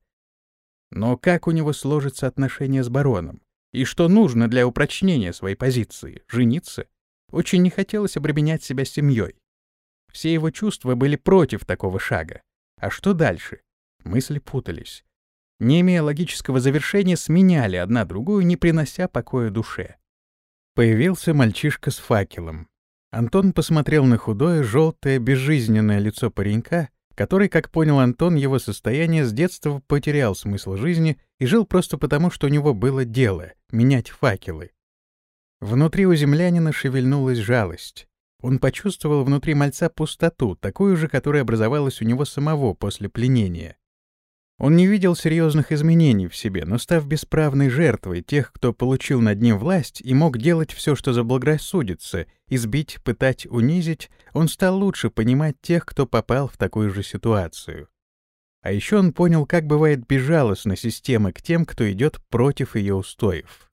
Но как у него сложится отношение с бароном? И что нужно для упрочнения своей позиции? Жениться? Очень не хотелось обременять себя семьей. Все его чувства были против такого шага. А что дальше? Мысли путались. не имея логического завершения, сменяли одна другую, не принося покоя душе. Появился мальчишка с факелом. Антон посмотрел на худое, желтое, безжизненное лицо паренька, который, как понял Антон, его состояние с детства потерял смысл жизни и жил просто потому, что у него было дело — менять факелы. Внутри у землянина шевельнулась жалость. Он почувствовал внутри мальца пустоту, такую же, которая образовалась у него самого после пленения. Он не видел серьезных изменений в себе, но став бесправной жертвой тех, кто получил над ним власть и мог делать все, что заблагорассудится, избить, пытать, унизить, он стал лучше понимать тех, кто попал в такую же ситуацию. А еще он понял, как бывает безжалостна система к тем, кто идет против ее устоев.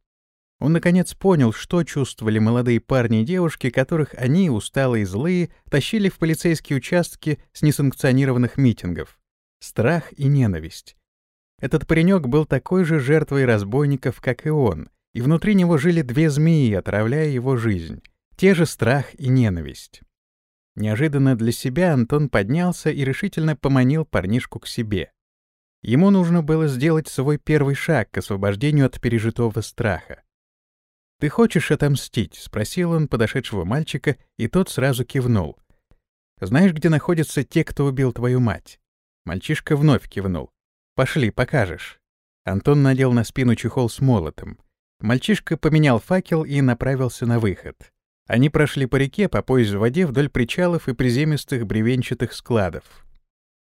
Он, наконец, понял, что чувствовали молодые парни и девушки, которых они, усталые и злые, тащили в полицейские участки с несанкционированных митингов страх и ненависть. Этот паренек был такой же жертвой разбойников, как и он, и внутри него жили две змеи, отравляя его жизнь. Те же страх и ненависть. Неожиданно для себя Антон поднялся и решительно поманил парнишку к себе. Ему нужно было сделать свой первый шаг к освобождению от пережитого страха. «Ты хочешь отомстить?» — спросил он подошедшего мальчика, и тот сразу кивнул. «Знаешь, где находятся те, кто убил твою мать?» Мальчишка вновь кивнул. «Пошли, покажешь». Антон надел на спину чехол с молотом. Мальчишка поменял факел и направился на выход. Они прошли по реке по пояс в воде вдоль причалов и приземистых бревенчатых складов.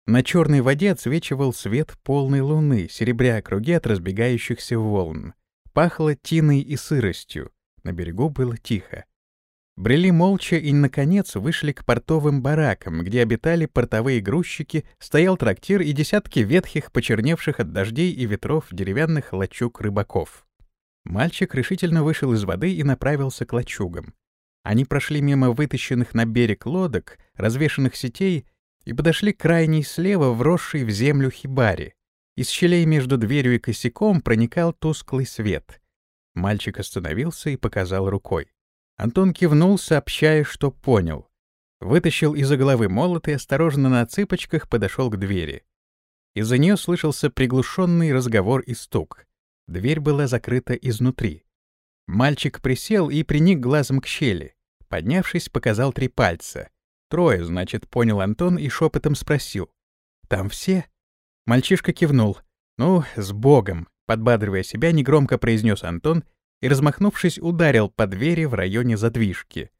На черной воде отсвечивал свет полной луны, серебря круги от разбегающихся волн. Пахло тиной и сыростью. На берегу было тихо. Брели молча и, наконец, вышли к портовым баракам, где обитали портовые грузчики, стоял трактир и десятки ветхих, почерневших от дождей и ветров деревянных лачуг рыбаков. Мальчик решительно вышел из воды и направился к лачугам. Они прошли мимо вытащенных на берег лодок, развешанных сетей, и подошли к крайней слева, вросшей в землю хибаре. Из щелей между дверью и косяком проникал тусклый свет. Мальчик остановился и показал рукой. Антон кивнул, сообщая, что понял. Вытащил из-за головы молот и осторожно на цыпочках подошел к двери. Из-за нее слышался приглушенный разговор и стук. Дверь была закрыта изнутри. Мальчик присел и приник глазом к щели. Поднявшись, показал три пальца. Трое, значит, понял Антон и шепотом спросил. «Там все?» Мальчишка кивнул. «Ну, с Богом!» Подбадривая себя, негромко произнес Антон и, размахнувшись, ударил по двери в районе задвижки.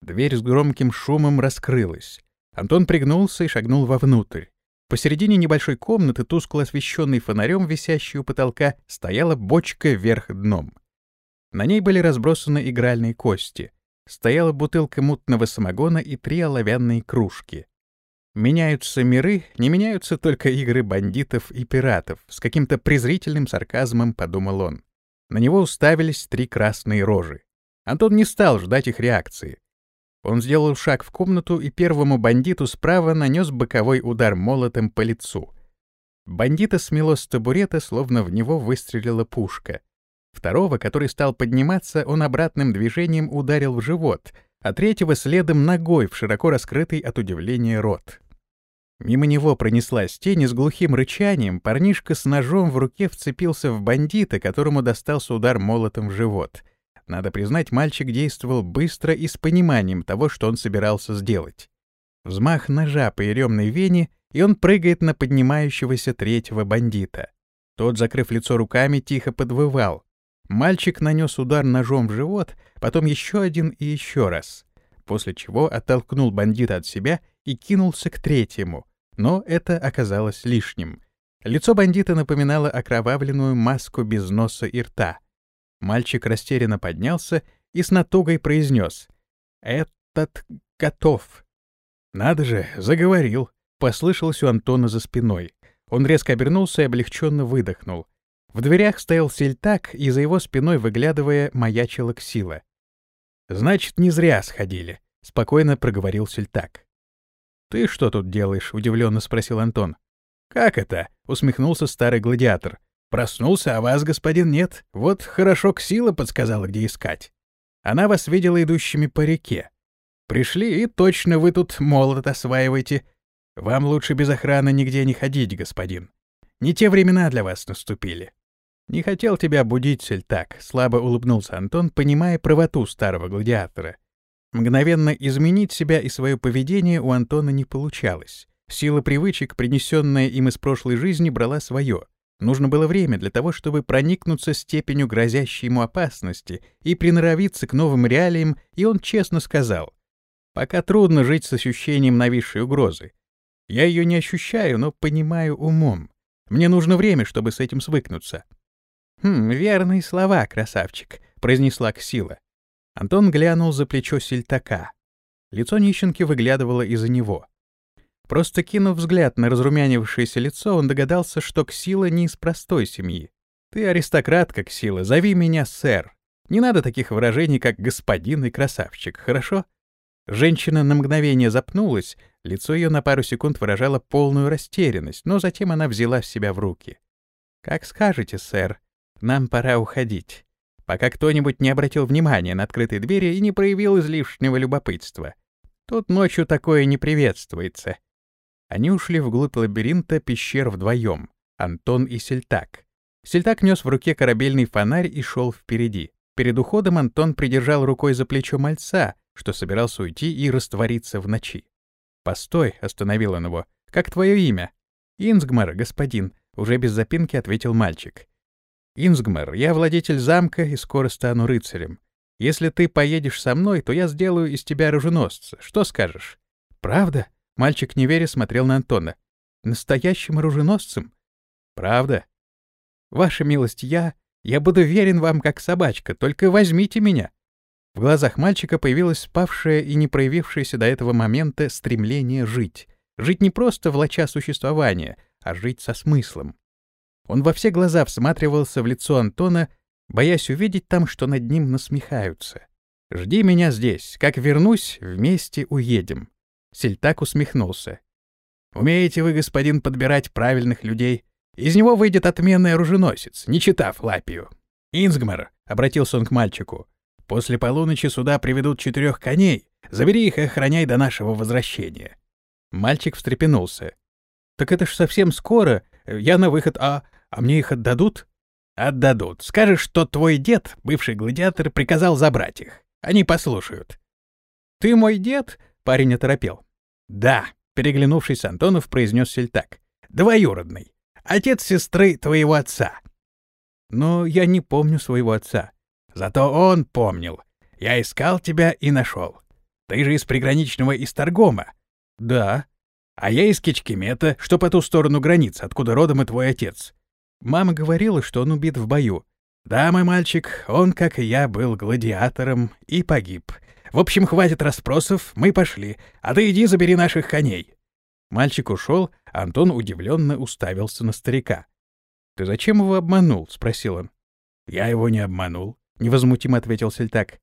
Дверь с громким шумом раскрылась. Антон пригнулся и шагнул вовнутрь. Посередине небольшой комнаты, тускло освещенной фонарем, висящей у потолка, стояла бочка вверх дном. На ней были разбросаны игральные кости. Стояла бутылка мутного самогона и три оловянные кружки. Меняются миры, не меняются только игры бандитов и пиратов, с каким-то презрительным сарказмом подумал он. На него уставились три красные рожи. Антон не стал ждать их реакции. Он сделал шаг в комнату и первому бандиту справа нанес боковой удар молотом по лицу. Бандита смело с табурета, словно в него выстрелила пушка. Второго, который стал подниматься, он обратным движением ударил в живот, а третьего следом ногой в широко раскрытый от удивления рот. Мимо него пронеслась тень, и с глухим рычанием парнишка с ножом в руке вцепился в бандита, которому достался удар молотом в живот. Надо признать, мальчик действовал быстро и с пониманием того, что он собирался сделать. Взмах ножа по еремной вене, и он прыгает на поднимающегося третьего бандита. Тот, закрыв лицо руками, тихо подвывал. Мальчик нанес удар ножом в живот, потом еще один и еще раз, после чего оттолкнул бандита от себя и кинулся к третьему, но это оказалось лишним. Лицо бандита напоминало окровавленную маску без носа и рта. Мальчик растерянно поднялся и с натугой произнес «Этот готов». «Надо же, заговорил», — послышалось у Антона за спиной. Он резко обернулся и облегченно выдохнул. В дверях стоял сельтак, и за его спиной, выглядывая, маячила ксила. «Значит, не зря сходили», — спокойно проговорил сельтак. «Ты что тут делаешь?» — удивленно спросил Антон. «Как это?» — усмехнулся старый гладиатор. «Проснулся, а вас, господин, нет. Вот хорошо Ксила подсказала, где искать. Она вас видела идущими по реке. Пришли, и точно вы тут молот осваиваете. Вам лучше без охраны нигде не ходить, господин. Не те времена для вас наступили. Не хотел тебя будить, Сельтак, слабо улыбнулся Антон, понимая правоту старого гладиатора. Мгновенно изменить себя и свое поведение у Антона не получалось. Сила привычек, принесенная им из прошлой жизни, брала свое. Нужно было время для того, чтобы проникнуться степенью грозящей ему опасности и приноровиться к новым реалиям, и он честно сказал, «Пока трудно жить с ощущением нависшей угрозы. Я ее не ощущаю, но понимаю умом. Мне нужно время, чтобы с этим свыкнуться». «Хм, верные слова, красавчик», — произнесла Ксила. Антон глянул за плечо сельтака. Лицо нищенки выглядывало из-за него. Просто кинув взгляд на разрумянившееся лицо, он догадался, что Ксила не из простой семьи. «Ты аристократка, Ксила, зови меня сэр. Не надо таких выражений, как господин и красавчик, хорошо?» Женщина на мгновение запнулась, лицо ее на пару секунд выражало полную растерянность, но затем она взяла себя в руки. «Как скажете, сэр, нам пора уходить, пока кто-нибудь не обратил внимания на открытые двери и не проявил излишнего любопытства. Тут ночью такое не приветствуется». Они ушли вглубь лабиринта пещер вдвоем, Антон и Сельтак. Сельтак нес в руке корабельный фонарь и шел впереди. Перед уходом Антон придержал рукой за плечо мальца, что собирался уйти и раствориться в ночи. «Постой», — остановил он его, — «как твое имя?» «Инсгмар, господин», — уже без запинки ответил мальчик. «Инсгмар, я владетель замка и скоро стану рыцарем. Если ты поедешь со мной, то я сделаю из тебя оруженосца. Что скажешь?» «Правда?» Мальчик, не веря, смотрел на Антона. «Настоящим оруженосцем?» «Правда?» «Ваша милость, я... Я буду верен вам, как собачка, только возьмите меня». В глазах мальчика появилось спавшее и не проявившееся до этого момента стремление жить. Жить не просто влача существования, а жить со смыслом. Он во все глаза всматривался в лицо Антона, боясь увидеть там, что над ним насмехаются. «Жди меня здесь. Как вернусь, вместе уедем. Сельтак усмехнулся. «Умеете вы, господин, подбирать правильных людей? Из него выйдет отменный оруженосец, не читав Лапию». «Инсгмар», — обратился он к мальчику, — «после полуночи сюда приведут четырех коней. Забери их и охраняй до нашего возвращения». Мальчик встрепенулся. «Так это ж совсем скоро. Я на выход, а... а мне их отдадут?» «Отдадут. Скажешь, что твой дед, бывший гладиатор, приказал забрать их. Они послушают». «Ты мой дед?» Парень оторопел. «Да», — переглянувшись, Антонов произнес сельтак. «Двоюродный. Отец сестры твоего отца». «Но я не помню своего отца». «Зато он помнил. Я искал тебя и нашел. Ты же из приграничного Истаргома». «Да». «А я из Кичкимета, что по ту сторону границы, откуда родом и твой отец». Мама говорила, что он убит в бою. «Да, мой мальчик, он, как и я, был гладиатором и погиб. В общем, хватит расспросов, мы пошли, а ты иди забери наших коней». Мальчик ушел, Антон удивленно уставился на старика. «Ты зачем его обманул?» — спросил он. «Я его не обманул», — невозмутимо ответил Сельтак.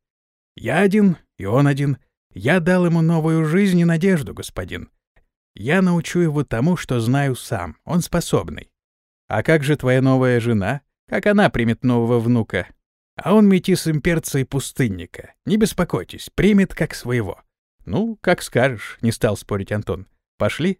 «Я один, и он один. Я дал ему новую жизнь и надежду, господин. Я научу его тому, что знаю сам. Он способный. А как же твоя новая жена? Как она примет нового внука? А он метис имперца и пустынника. Не беспокойтесь, примет как своего. Ну, как скажешь, не стал спорить Антон. Пошли.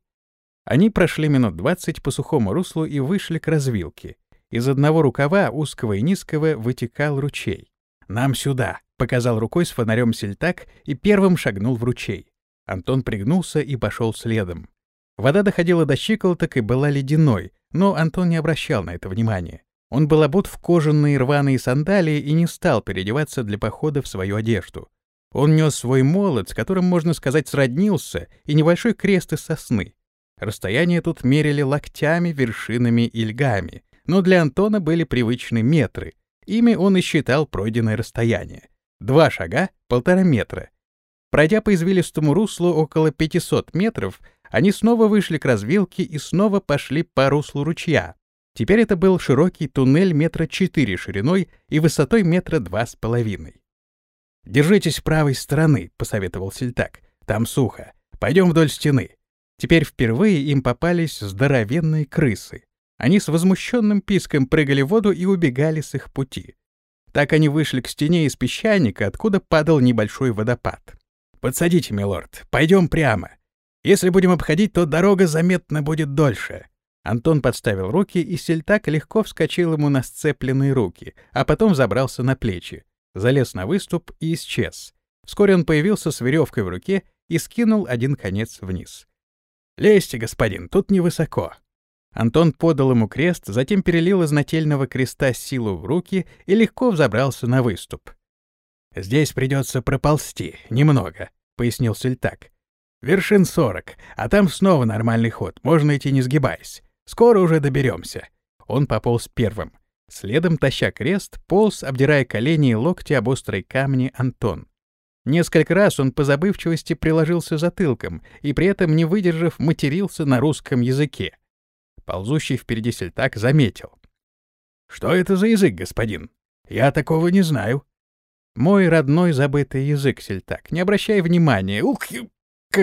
Они прошли минут двадцать по сухому руслу и вышли к развилке. Из одного рукава, узкого и низкого, вытекал ручей. «Нам сюда!» — показал рукой с фонарем сельтак и первым шагнул в ручей. Антон пригнулся и пошел следом. Вода доходила до щиколоток и была ледяной, но Антон не обращал на это внимания. Он был обут в кожаные рваные сандалии и не стал переодеваться для похода в свою одежду. Он нес свой молот, с которым, можно сказать, сроднился, и небольшой крест из сосны. Расстояние тут мерили локтями, вершинами и льгами, но для Антона были привычны метры. Ими он и считал пройденное расстояние. Два шага — полтора метра. Пройдя по извилистому руслу около 500 метров, они снова вышли к развилке и снова пошли по руслу ручья, Теперь это был широкий туннель метра четыре шириной и высотой метра два с половиной. «Держитесь правой стороны», — посоветовал Сельтак. «Там сухо. Пойдем вдоль стены». Теперь впервые им попались здоровенные крысы. Они с возмущенным писком прыгали в воду и убегали с их пути. Так они вышли к стене из песчаника, откуда падал небольшой водопад. «Подсадите, милорд, пойдем прямо. Если будем обходить, то дорога заметно будет дольше. Антон подставил руки, и сельтак легко вскочил ему на сцепленные руки, а потом забрался на плечи, залез на выступ и исчез. Вскоре он появился с веревкой в руке и скинул один конец вниз. «Лезьте, господин, тут невысоко». Антон подал ему крест, затем перелил из нательного креста силу в руки и легко взобрался на выступ. «Здесь придется проползти, немного», — пояснил Сельтак. «Вершин сорок, а там снова нормальный ход, можно идти не сгибаясь. Скоро уже доберемся». Он пополз первым. Следом, таща крест, полз, обдирая колени и локти об острые камни Антон. Несколько раз он по забывчивости приложился затылком и при этом, не выдержав, матерился на русском языке. Ползущий впереди сельтак заметил. «Что это за язык, господин? Я такого не знаю». «Мой родной забытый язык, сельтак. Не обращай внимания. Ух,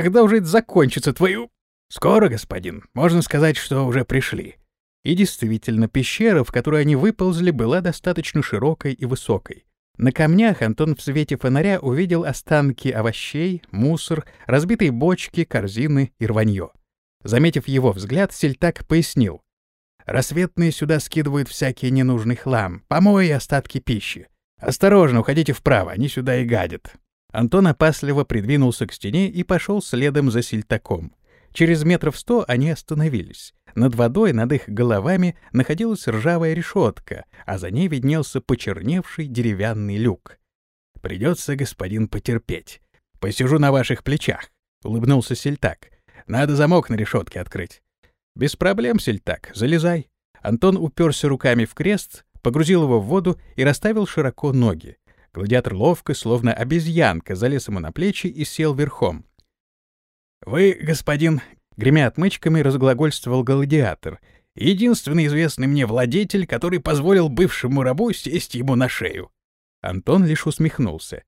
когда уже это закончится, твою...» «Скоро, господин. Можно сказать, что уже пришли». И действительно, пещера, в которую они выползли, была достаточно широкой и высокой. На камнях Антон в свете фонаря увидел останки овощей, мусор, разбитые бочки, корзины и рванье. Заметив его взгляд, Сельтак пояснил. «Рассветные сюда скидывают всякий ненужный хлам, помои остатки пищи. Осторожно, уходите вправо, они сюда и гадят». Антон опасливо придвинулся к стене и пошел следом за Сельтаком. Через метров сто они остановились. Над водой, над их головами, находилась ржавая решетка, а за ней виднелся почерневший деревянный люк. «Придется, господин, потерпеть. Посижу на ваших плечах», — улыбнулся Сельтак. «Надо замок на решетке открыть». «Без проблем, Сельтак, залезай». Антон уперся руками в крест, погрузил его в воду и расставил широко ноги. Гладиатор ловко, словно обезьянка, залез ему на плечи и сел верхом. «Вы, господин, Гремя отмычками, разглагольствовал гладиатор. Единственный известный мне владетель, который позволил бывшему рабу сесть ему на шею. Антон лишь усмехнулся.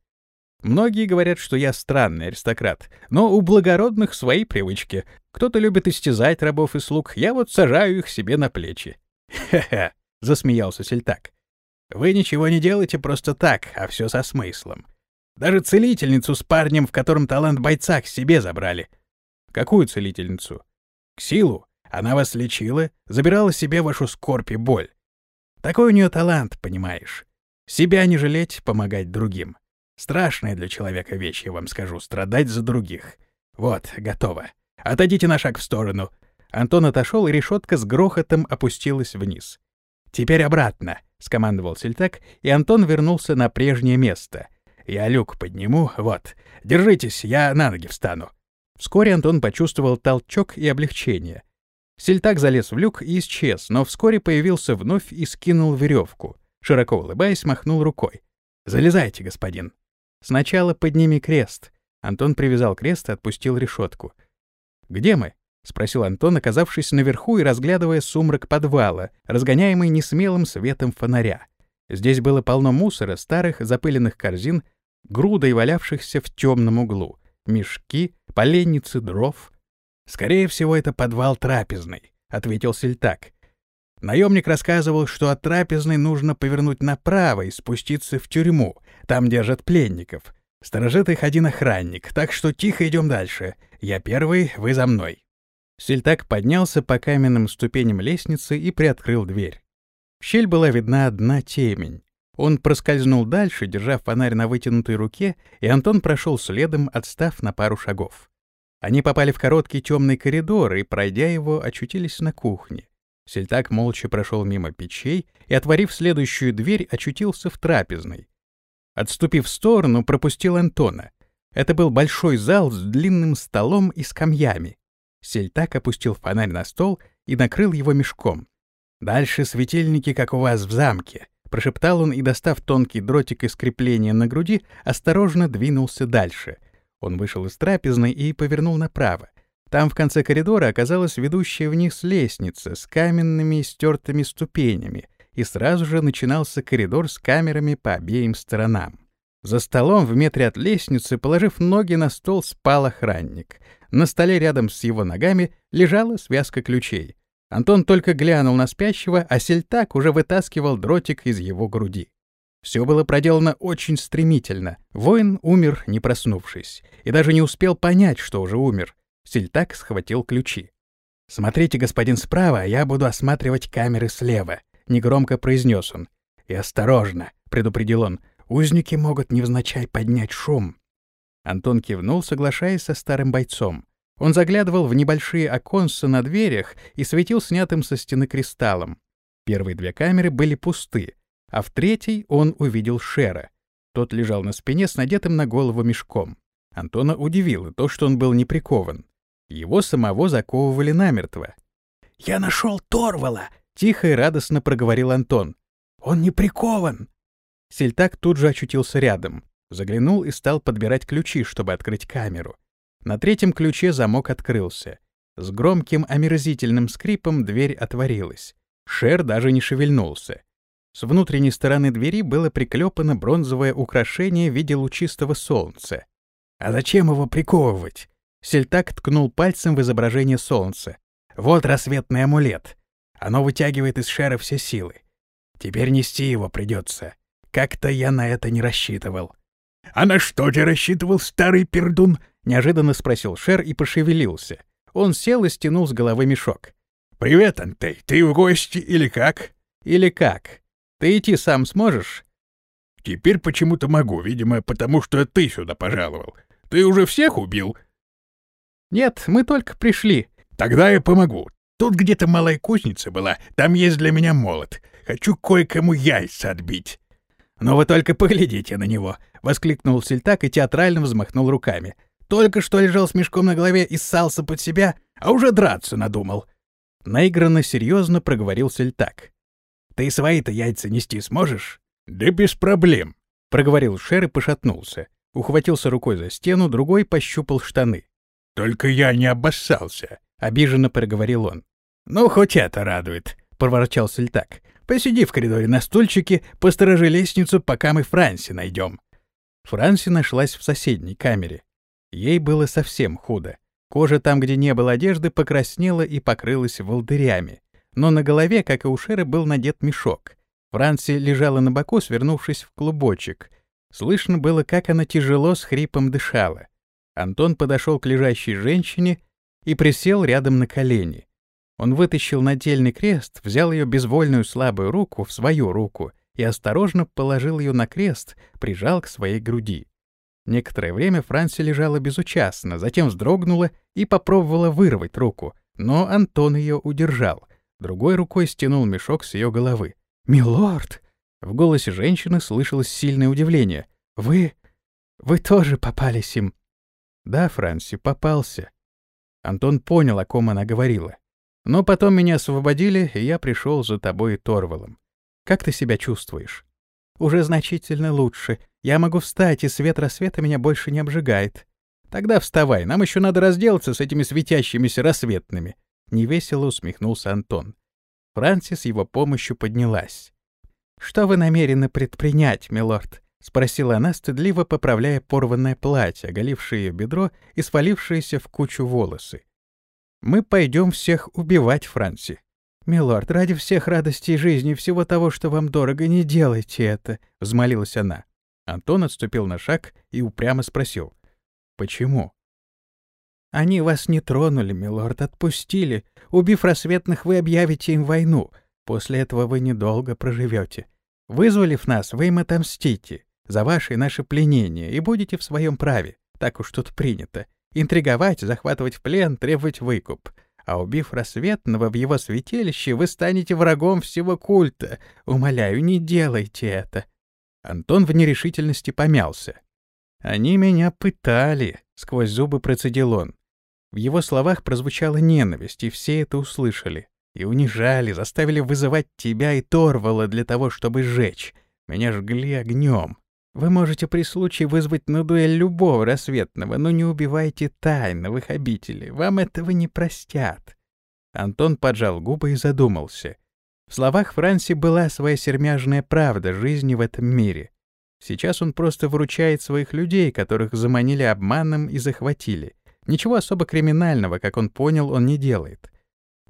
Многие говорят, что я странный аристократ, но у благородных свои привычки. Кто-то любит истязать рабов и слуг, я вот сажаю их себе на плечи. «Хе-хе», — засмеялся Сельтак. «Вы ничего не делаете просто так, а все со смыслом. Даже целительницу с парнем, в котором талант бойца, к себе забрали. Какую целительницу? К силу. Она вас лечила, забирала себе вашу скорбь и боль. Такой у нее талант, понимаешь. Себя не жалеть, помогать другим. Страшная для человека вещь, я вам скажу, страдать за других. Вот, готово. Отойдите на шаг в сторону. Антон отошел, и решетка с грохотом опустилась вниз. «Теперь обратно», — скомандовал Сельтак, и Антон вернулся на прежнее место. «Я люк подниму, вот. Держитесь, я на ноги встану». Вскоре Антон почувствовал толчок и облегчение. Сельтак залез в люк и исчез, но вскоре появился вновь и скинул веревку. Широко улыбаясь, махнул рукой. «Залезайте, господин». «Сначала подними крест». Антон привязал крест и отпустил решетку. «Где мы?» — спросил Антон, оказавшись наверху и разглядывая сумрак подвала, разгоняемый несмелым светом фонаря. Здесь было полно мусора, старых запыленных корзин, грудой валявшихся в темном углу, мешки, поленницы, дров. «Скорее всего, это подвал трапезный», — ответил Сельтак. Наемник рассказывал, что от трапезной нужно повернуть направо и спуститься в тюрьму. Там держат пленников. Сторожит их один охранник, так что тихо идем дальше. Я первый, вы за мной. Сельтак поднялся по каменным ступеням лестницы и приоткрыл дверь. В щель была видна одна темень. Он проскользнул дальше, держа фонарь на вытянутой руке, и Антон прошел следом, отстав на пару шагов. Они попали в короткий темный коридор и, пройдя его, очутились на кухне. Сельтак молча прошел мимо печей и, отворив следующую дверь, очутился в трапезной. Отступив в сторону, пропустил Антона. Это был большой зал с длинным столом и скамьями. Сельтак опустил фонарь на стол и накрыл его мешком. «Дальше светильники, как у вас в замке», — прошептал он и, достав тонкий дротик из крепления на груди, осторожно двинулся дальше. Он вышел из трапезной и повернул направо. Там в конце коридора оказалась ведущая вниз лестница с каменными стертыми ступенями, и сразу же начинался коридор с камерами по обеим сторонам. За столом в метре от лестницы, положив ноги на стол, спал охранник. На столе рядом с его ногами лежала связка ключей. Антон только глянул на спящего, а Сельтак уже вытаскивал дротик из его груди. Все было проделано очень стремительно. Воин умер, не проснувшись, и даже не успел понять, что уже умер. Сельтак схватил ключи. «Смотрите, господин, справа, я буду осматривать камеры слева», — негромко произнес он. «И осторожно», — предупредил он, — «узники могут невзначай поднять шум». Антон кивнул, соглашаясь со старым бойцом. Он заглядывал в небольшие оконца на дверях и светил снятым со стены кристаллом. Первые две камеры были пусты, а в третьей он увидел Шера. Тот лежал на спине с надетым на голову мешком. Антона удивило то, что он был не прикован. Его самого заковывали намертво. «Я нашел Торвала!» — тихо и радостно проговорил Антон. «Он не прикован!» Сельтак тут же очутился рядом. Заглянул и стал подбирать ключи, чтобы открыть камеру. На третьем ключе замок открылся. С громким омерзительным скрипом дверь отворилась. Шер даже не шевельнулся. С внутренней стороны двери было приклепано бронзовое украшение в виде лучистого солнца. «А зачем его приковывать?» Сельтак ткнул пальцем в изображение солнца. «Вот рассветный амулет. Оно вытягивает из шера все силы. Теперь нести его придется. Как-то я на это не рассчитывал». «А на что ты рассчитывал, старый пердун?» — неожиданно спросил Шер и пошевелился. Он сел и стянул с головы мешок. «Привет, Антей. Ты в гости или как?» «Или как? Ты идти сам сможешь?» «Теперь почему-то могу, видимо, потому что ты сюда пожаловал. Ты уже всех убил?» «Нет, мы только пришли». «Тогда я помогу. Тут где-то малая кузница была, там есть для меня молот. Хочу кое-кому яйца отбить». «Но вы только поглядите на него!» — воскликнул Сельтак и театрально взмахнул руками. «Только что лежал с мешком на голове и ссался под себя, а уже драться надумал». Наигранно серьезно проговорил Сельтак. «Ты свои-то яйца нести сможешь?» «Да без проблем», — проговорил Шер и пошатнулся. Ухватился рукой за стену, другой пощупал штаны. «Только я не обоссался», — обиженно проговорил он. «Ну, хоть это радует», — проворчал Сельтак. «Посиди в коридоре на стульчике, посторожи лестницу, пока мы Франси найдем». Франси нашлась в соседней камере. Ей было совсем худо. Кожа там, где не было одежды, покраснела и покрылась волдырями. Но на голове, как и у Шеры, был надет мешок. Франси лежала на боку, свернувшись в клубочек. Слышно было, как она тяжело с хрипом дышала. Антон подошел к лежащей женщине и присел рядом на колени. Он вытащил нательный крест, взял ее безвольную слабую руку в свою руку и осторожно положил ее на крест, прижал к своей груди. Некоторое время Франси лежала безучастно, затем вздрогнула и попробовала вырвать руку, но Антон ее удержал. Другой рукой стянул мешок с ее головы. «Милорд!» В голосе женщины слышалось сильное удивление. «Вы... вы тоже попались им?» Да, Франси, попался. Антон понял, о ком она говорила. Но потом меня освободили, и я пришел за тобой и Торвалом. Как ты себя чувствуешь? Уже значительно лучше. Я могу встать, и свет рассвета меня больше не обжигает. Тогда вставай, нам еще надо разделаться с этими светящимися рассветными. Невесело усмехнулся Антон. Франси с его помощью поднялась. Что вы намерены предпринять, милорд? — спросила она, стыдливо поправляя порванное платье, оголившее ее бедро и свалившееся в кучу волосы. «Мы пойдем всех убивать, Франси». «Милорд, ради всех радостей жизни и всего того, что вам дорого, не делайте это», — взмолилась она. Антон отступил на шаг и упрямо спросил. «Почему?» «Они вас не тронули, милорд, отпустили. Убив рассветных, вы объявите им войну. После этого вы недолго проживете. Вызволив нас, вы им отомстите за ваше и наше пленение и будете в своем праве. Так уж тут принято. Интриговать, захватывать в плен, требовать выкуп. А убив рассветного в его святилище, вы станете врагом всего культа. Умоляю, не делайте это. Антон в нерешительности помялся. «Они меня пытали», — сквозь зубы процедил он. В его словах прозвучала ненависть, и все это услышали. И унижали, заставили вызывать тебя и Торвала для того, чтобы сжечь. Меня жгли огнем. Вы можете при случае вызвать на дуэль любого рассветного, но не убивайте тайно обители. Вам этого не простят. Антон поджал губы и задумался. В словах Франси была своя сермяжная правда жизни в этом мире. Сейчас он просто выручает своих людей, которых заманили обманом и захватили. Ничего особо криминального, как он понял, он не делает.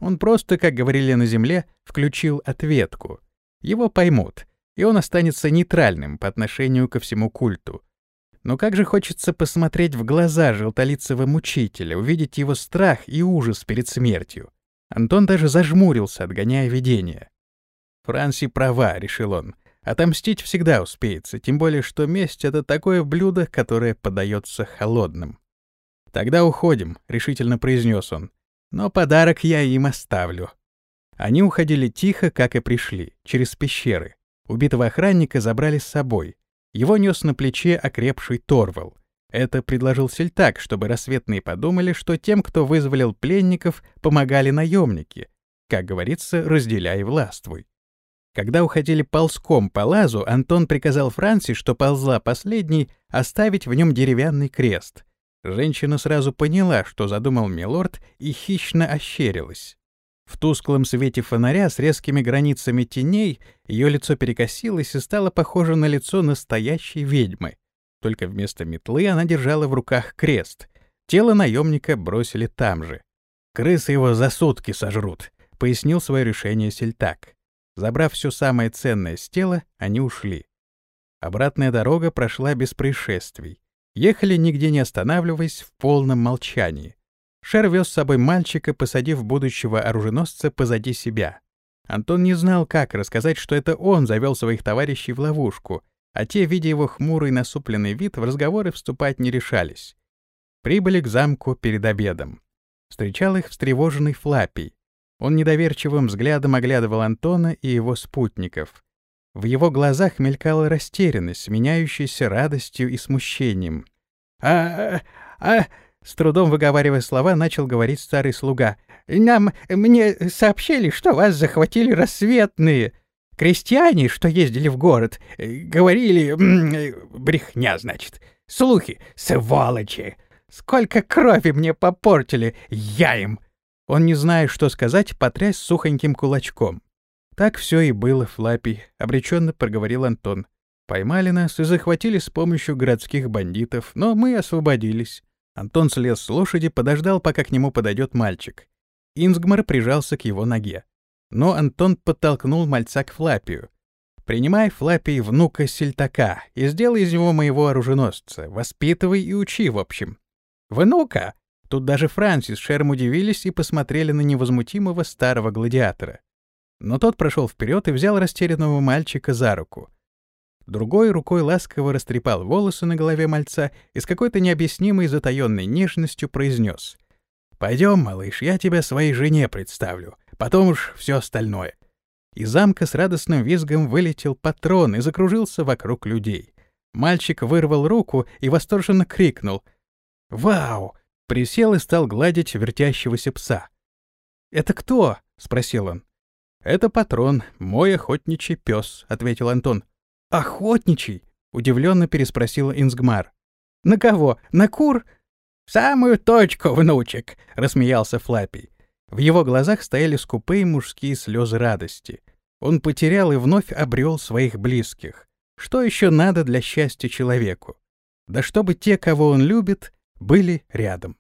Он просто, как говорили на Земле, включил ответку. Его поймут — и он останется нейтральным по отношению ко всему культу. Но как же хочется посмотреть в глаза желтолицего мучителя, увидеть его страх и ужас перед смертью. Антон даже зажмурился, отгоняя видение. «Франси права», — решил он. «Отомстить всегда успеется, тем более, что месть — это такое блюдо, которое подается холодным». «Тогда уходим», — решительно произнес он. «Но подарок я им оставлю». Они уходили тихо, как и пришли, через пещеры. Убитого охранника забрали с собой. Его нес на плече окрепший Торвал. Это предложил Сельтак, чтобы рассветные подумали, что тем, кто вызволил пленников, помогали наемники. Как говорится, разделяй властвуй. Когда уходили ползком по лазу, Антон приказал Франции, что ползла последней, оставить в нем деревянный крест. Женщина сразу поняла, что задумал милорд, и хищно ощерилась. В тусклом свете фонаря с резкими границами теней ее лицо перекосилось и стало похоже на лицо настоящей ведьмы. Только вместо метлы она держала в руках крест. Тело наемника бросили там же. «Крысы его за сутки сожрут», — пояснил свое решение Сельтак. Забрав все самое ценное с тела, они ушли. Обратная дорога прошла без происшествий. Ехали, нигде не останавливаясь, в полном молчании. Шер вез с собой мальчика, посадив будущего оруженосца позади себя. Антон не знал, как рассказать, что это он завел своих товарищей в ловушку, а те, видя его хмурый насупленный вид, в разговоры вступать не решались. Прибыли к замку перед обедом. Встречал их встревоженный Флапий. Он недоверчивым взглядом оглядывал Антона и его спутников. В его глазах мелькала растерянность, меняющаяся радостью и смущением. «А... а...» С трудом выговаривая слова, начал говорить старый слуга. «Нам... мне сообщили, что вас захватили рассветные. Крестьяне, что ездили в город, говорили... брехня, значит. Слухи, сволочи. Сколько крови мне попортили, я им!» Он, не зная, что сказать, потряс сухоньким кулачком. «Так все и было, Флаппи», — обреченно проговорил Антон. «Поймали нас и захватили с помощью городских бандитов, но мы освободились. Антон слез с лошади, подождал, пока к нему подойдет мальчик. Инсгмар прижался к его ноге. Но Антон подтолкнул мальца к Флапию. «Принимай, Флапий, внука Сельтака, и сделай из него моего оруженосца. Воспитывай и учи, в общем». «Внука?» Тут даже Франсис Шерм удивились и посмотрели на невозмутимого старого гладиатора. Но тот прошел вперед и взял растерянного мальчика за руку. Другой рукой ласково растрепал волосы на голове мальца и с какой-то необъяснимой затаённой нежностью произнес: «Пойдем, малыш, я тебя своей жене представлю, потом уж все остальное». Из замка с радостным визгом вылетел патрон и закружился вокруг людей. Мальчик вырвал руку и восторженно крикнул «Вау!» Присел и стал гладить вертящегося пса. «Это кто?» — спросил он. «Это патрон, мой охотничий пес», — ответил Антон. «Охотничий?» — удивленно переспросила Инсгмар. «На кого? На кур?» «В самую точку, внучек!» — рассмеялся Флаппи. В его глазах стояли скупые мужские слезы радости. Он потерял и вновь обрел своих близких. Что еще надо для счастья человеку? Да чтобы те, кого он любит, были рядом.